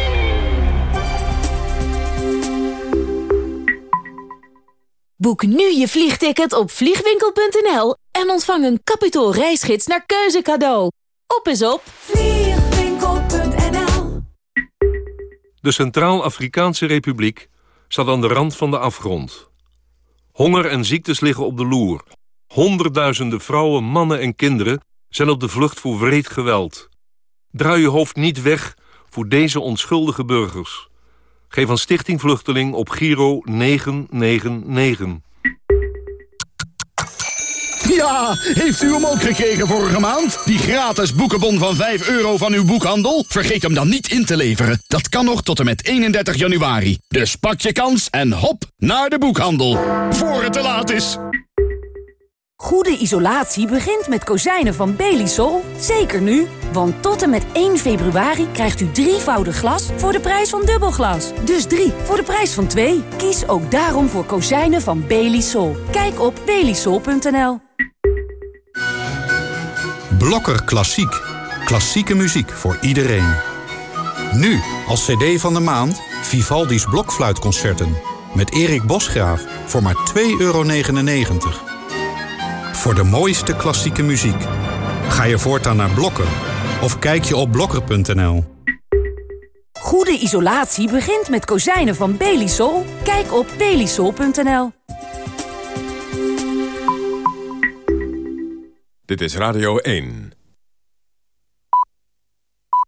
Speaker 25: Boek nu je vliegticket op vliegwinkel.nl en ontvang een kapitaal reisgids naar keuze cadeau. Op is op vliegwinkel.nl
Speaker 1: De Centraal-Afrikaanse Republiek staat aan de rand van de afgrond. Honger en ziektes liggen op de loer. Honderdduizenden vrouwen, mannen en kinderen zijn op de vlucht voor wreed geweld. Draai je hoofd niet weg voor deze onschuldige burgers. Geef aan Stichting Vluchteling op Giro 999.
Speaker 26: Ja, heeft u hem ook gekregen vorige maand? Die gratis boekenbon van 5 euro van uw boekhandel? Vergeet hem dan niet in te leveren. Dat kan nog tot en met 31 januari. Dus pak je kans en hop naar de boekhandel. Voor het te laat is.
Speaker 27: Goede isolatie begint met kozijnen van Belisol. Zeker nu, want tot en met 1 februari krijgt u drievoudig glas voor de prijs van dubbelglas. Dus drie voor de prijs van twee. Kies ook daarom voor kozijnen van Belisol. Kijk op belisol.nl.
Speaker 28: Blokker Klassiek. Klassieke muziek voor iedereen. Nu, als cd van de maand, Vivaldi's Blokfluitconcerten. Met Erik Bosgraaf voor maar 2,99 euro. Voor de mooiste klassieke muziek. Ga je voortaan naar Blokker of kijk je op blokker.nl.
Speaker 27: Goede isolatie begint met kozijnen van Belisol. Kijk op belisol.nl.
Speaker 29: Dit is Radio 1.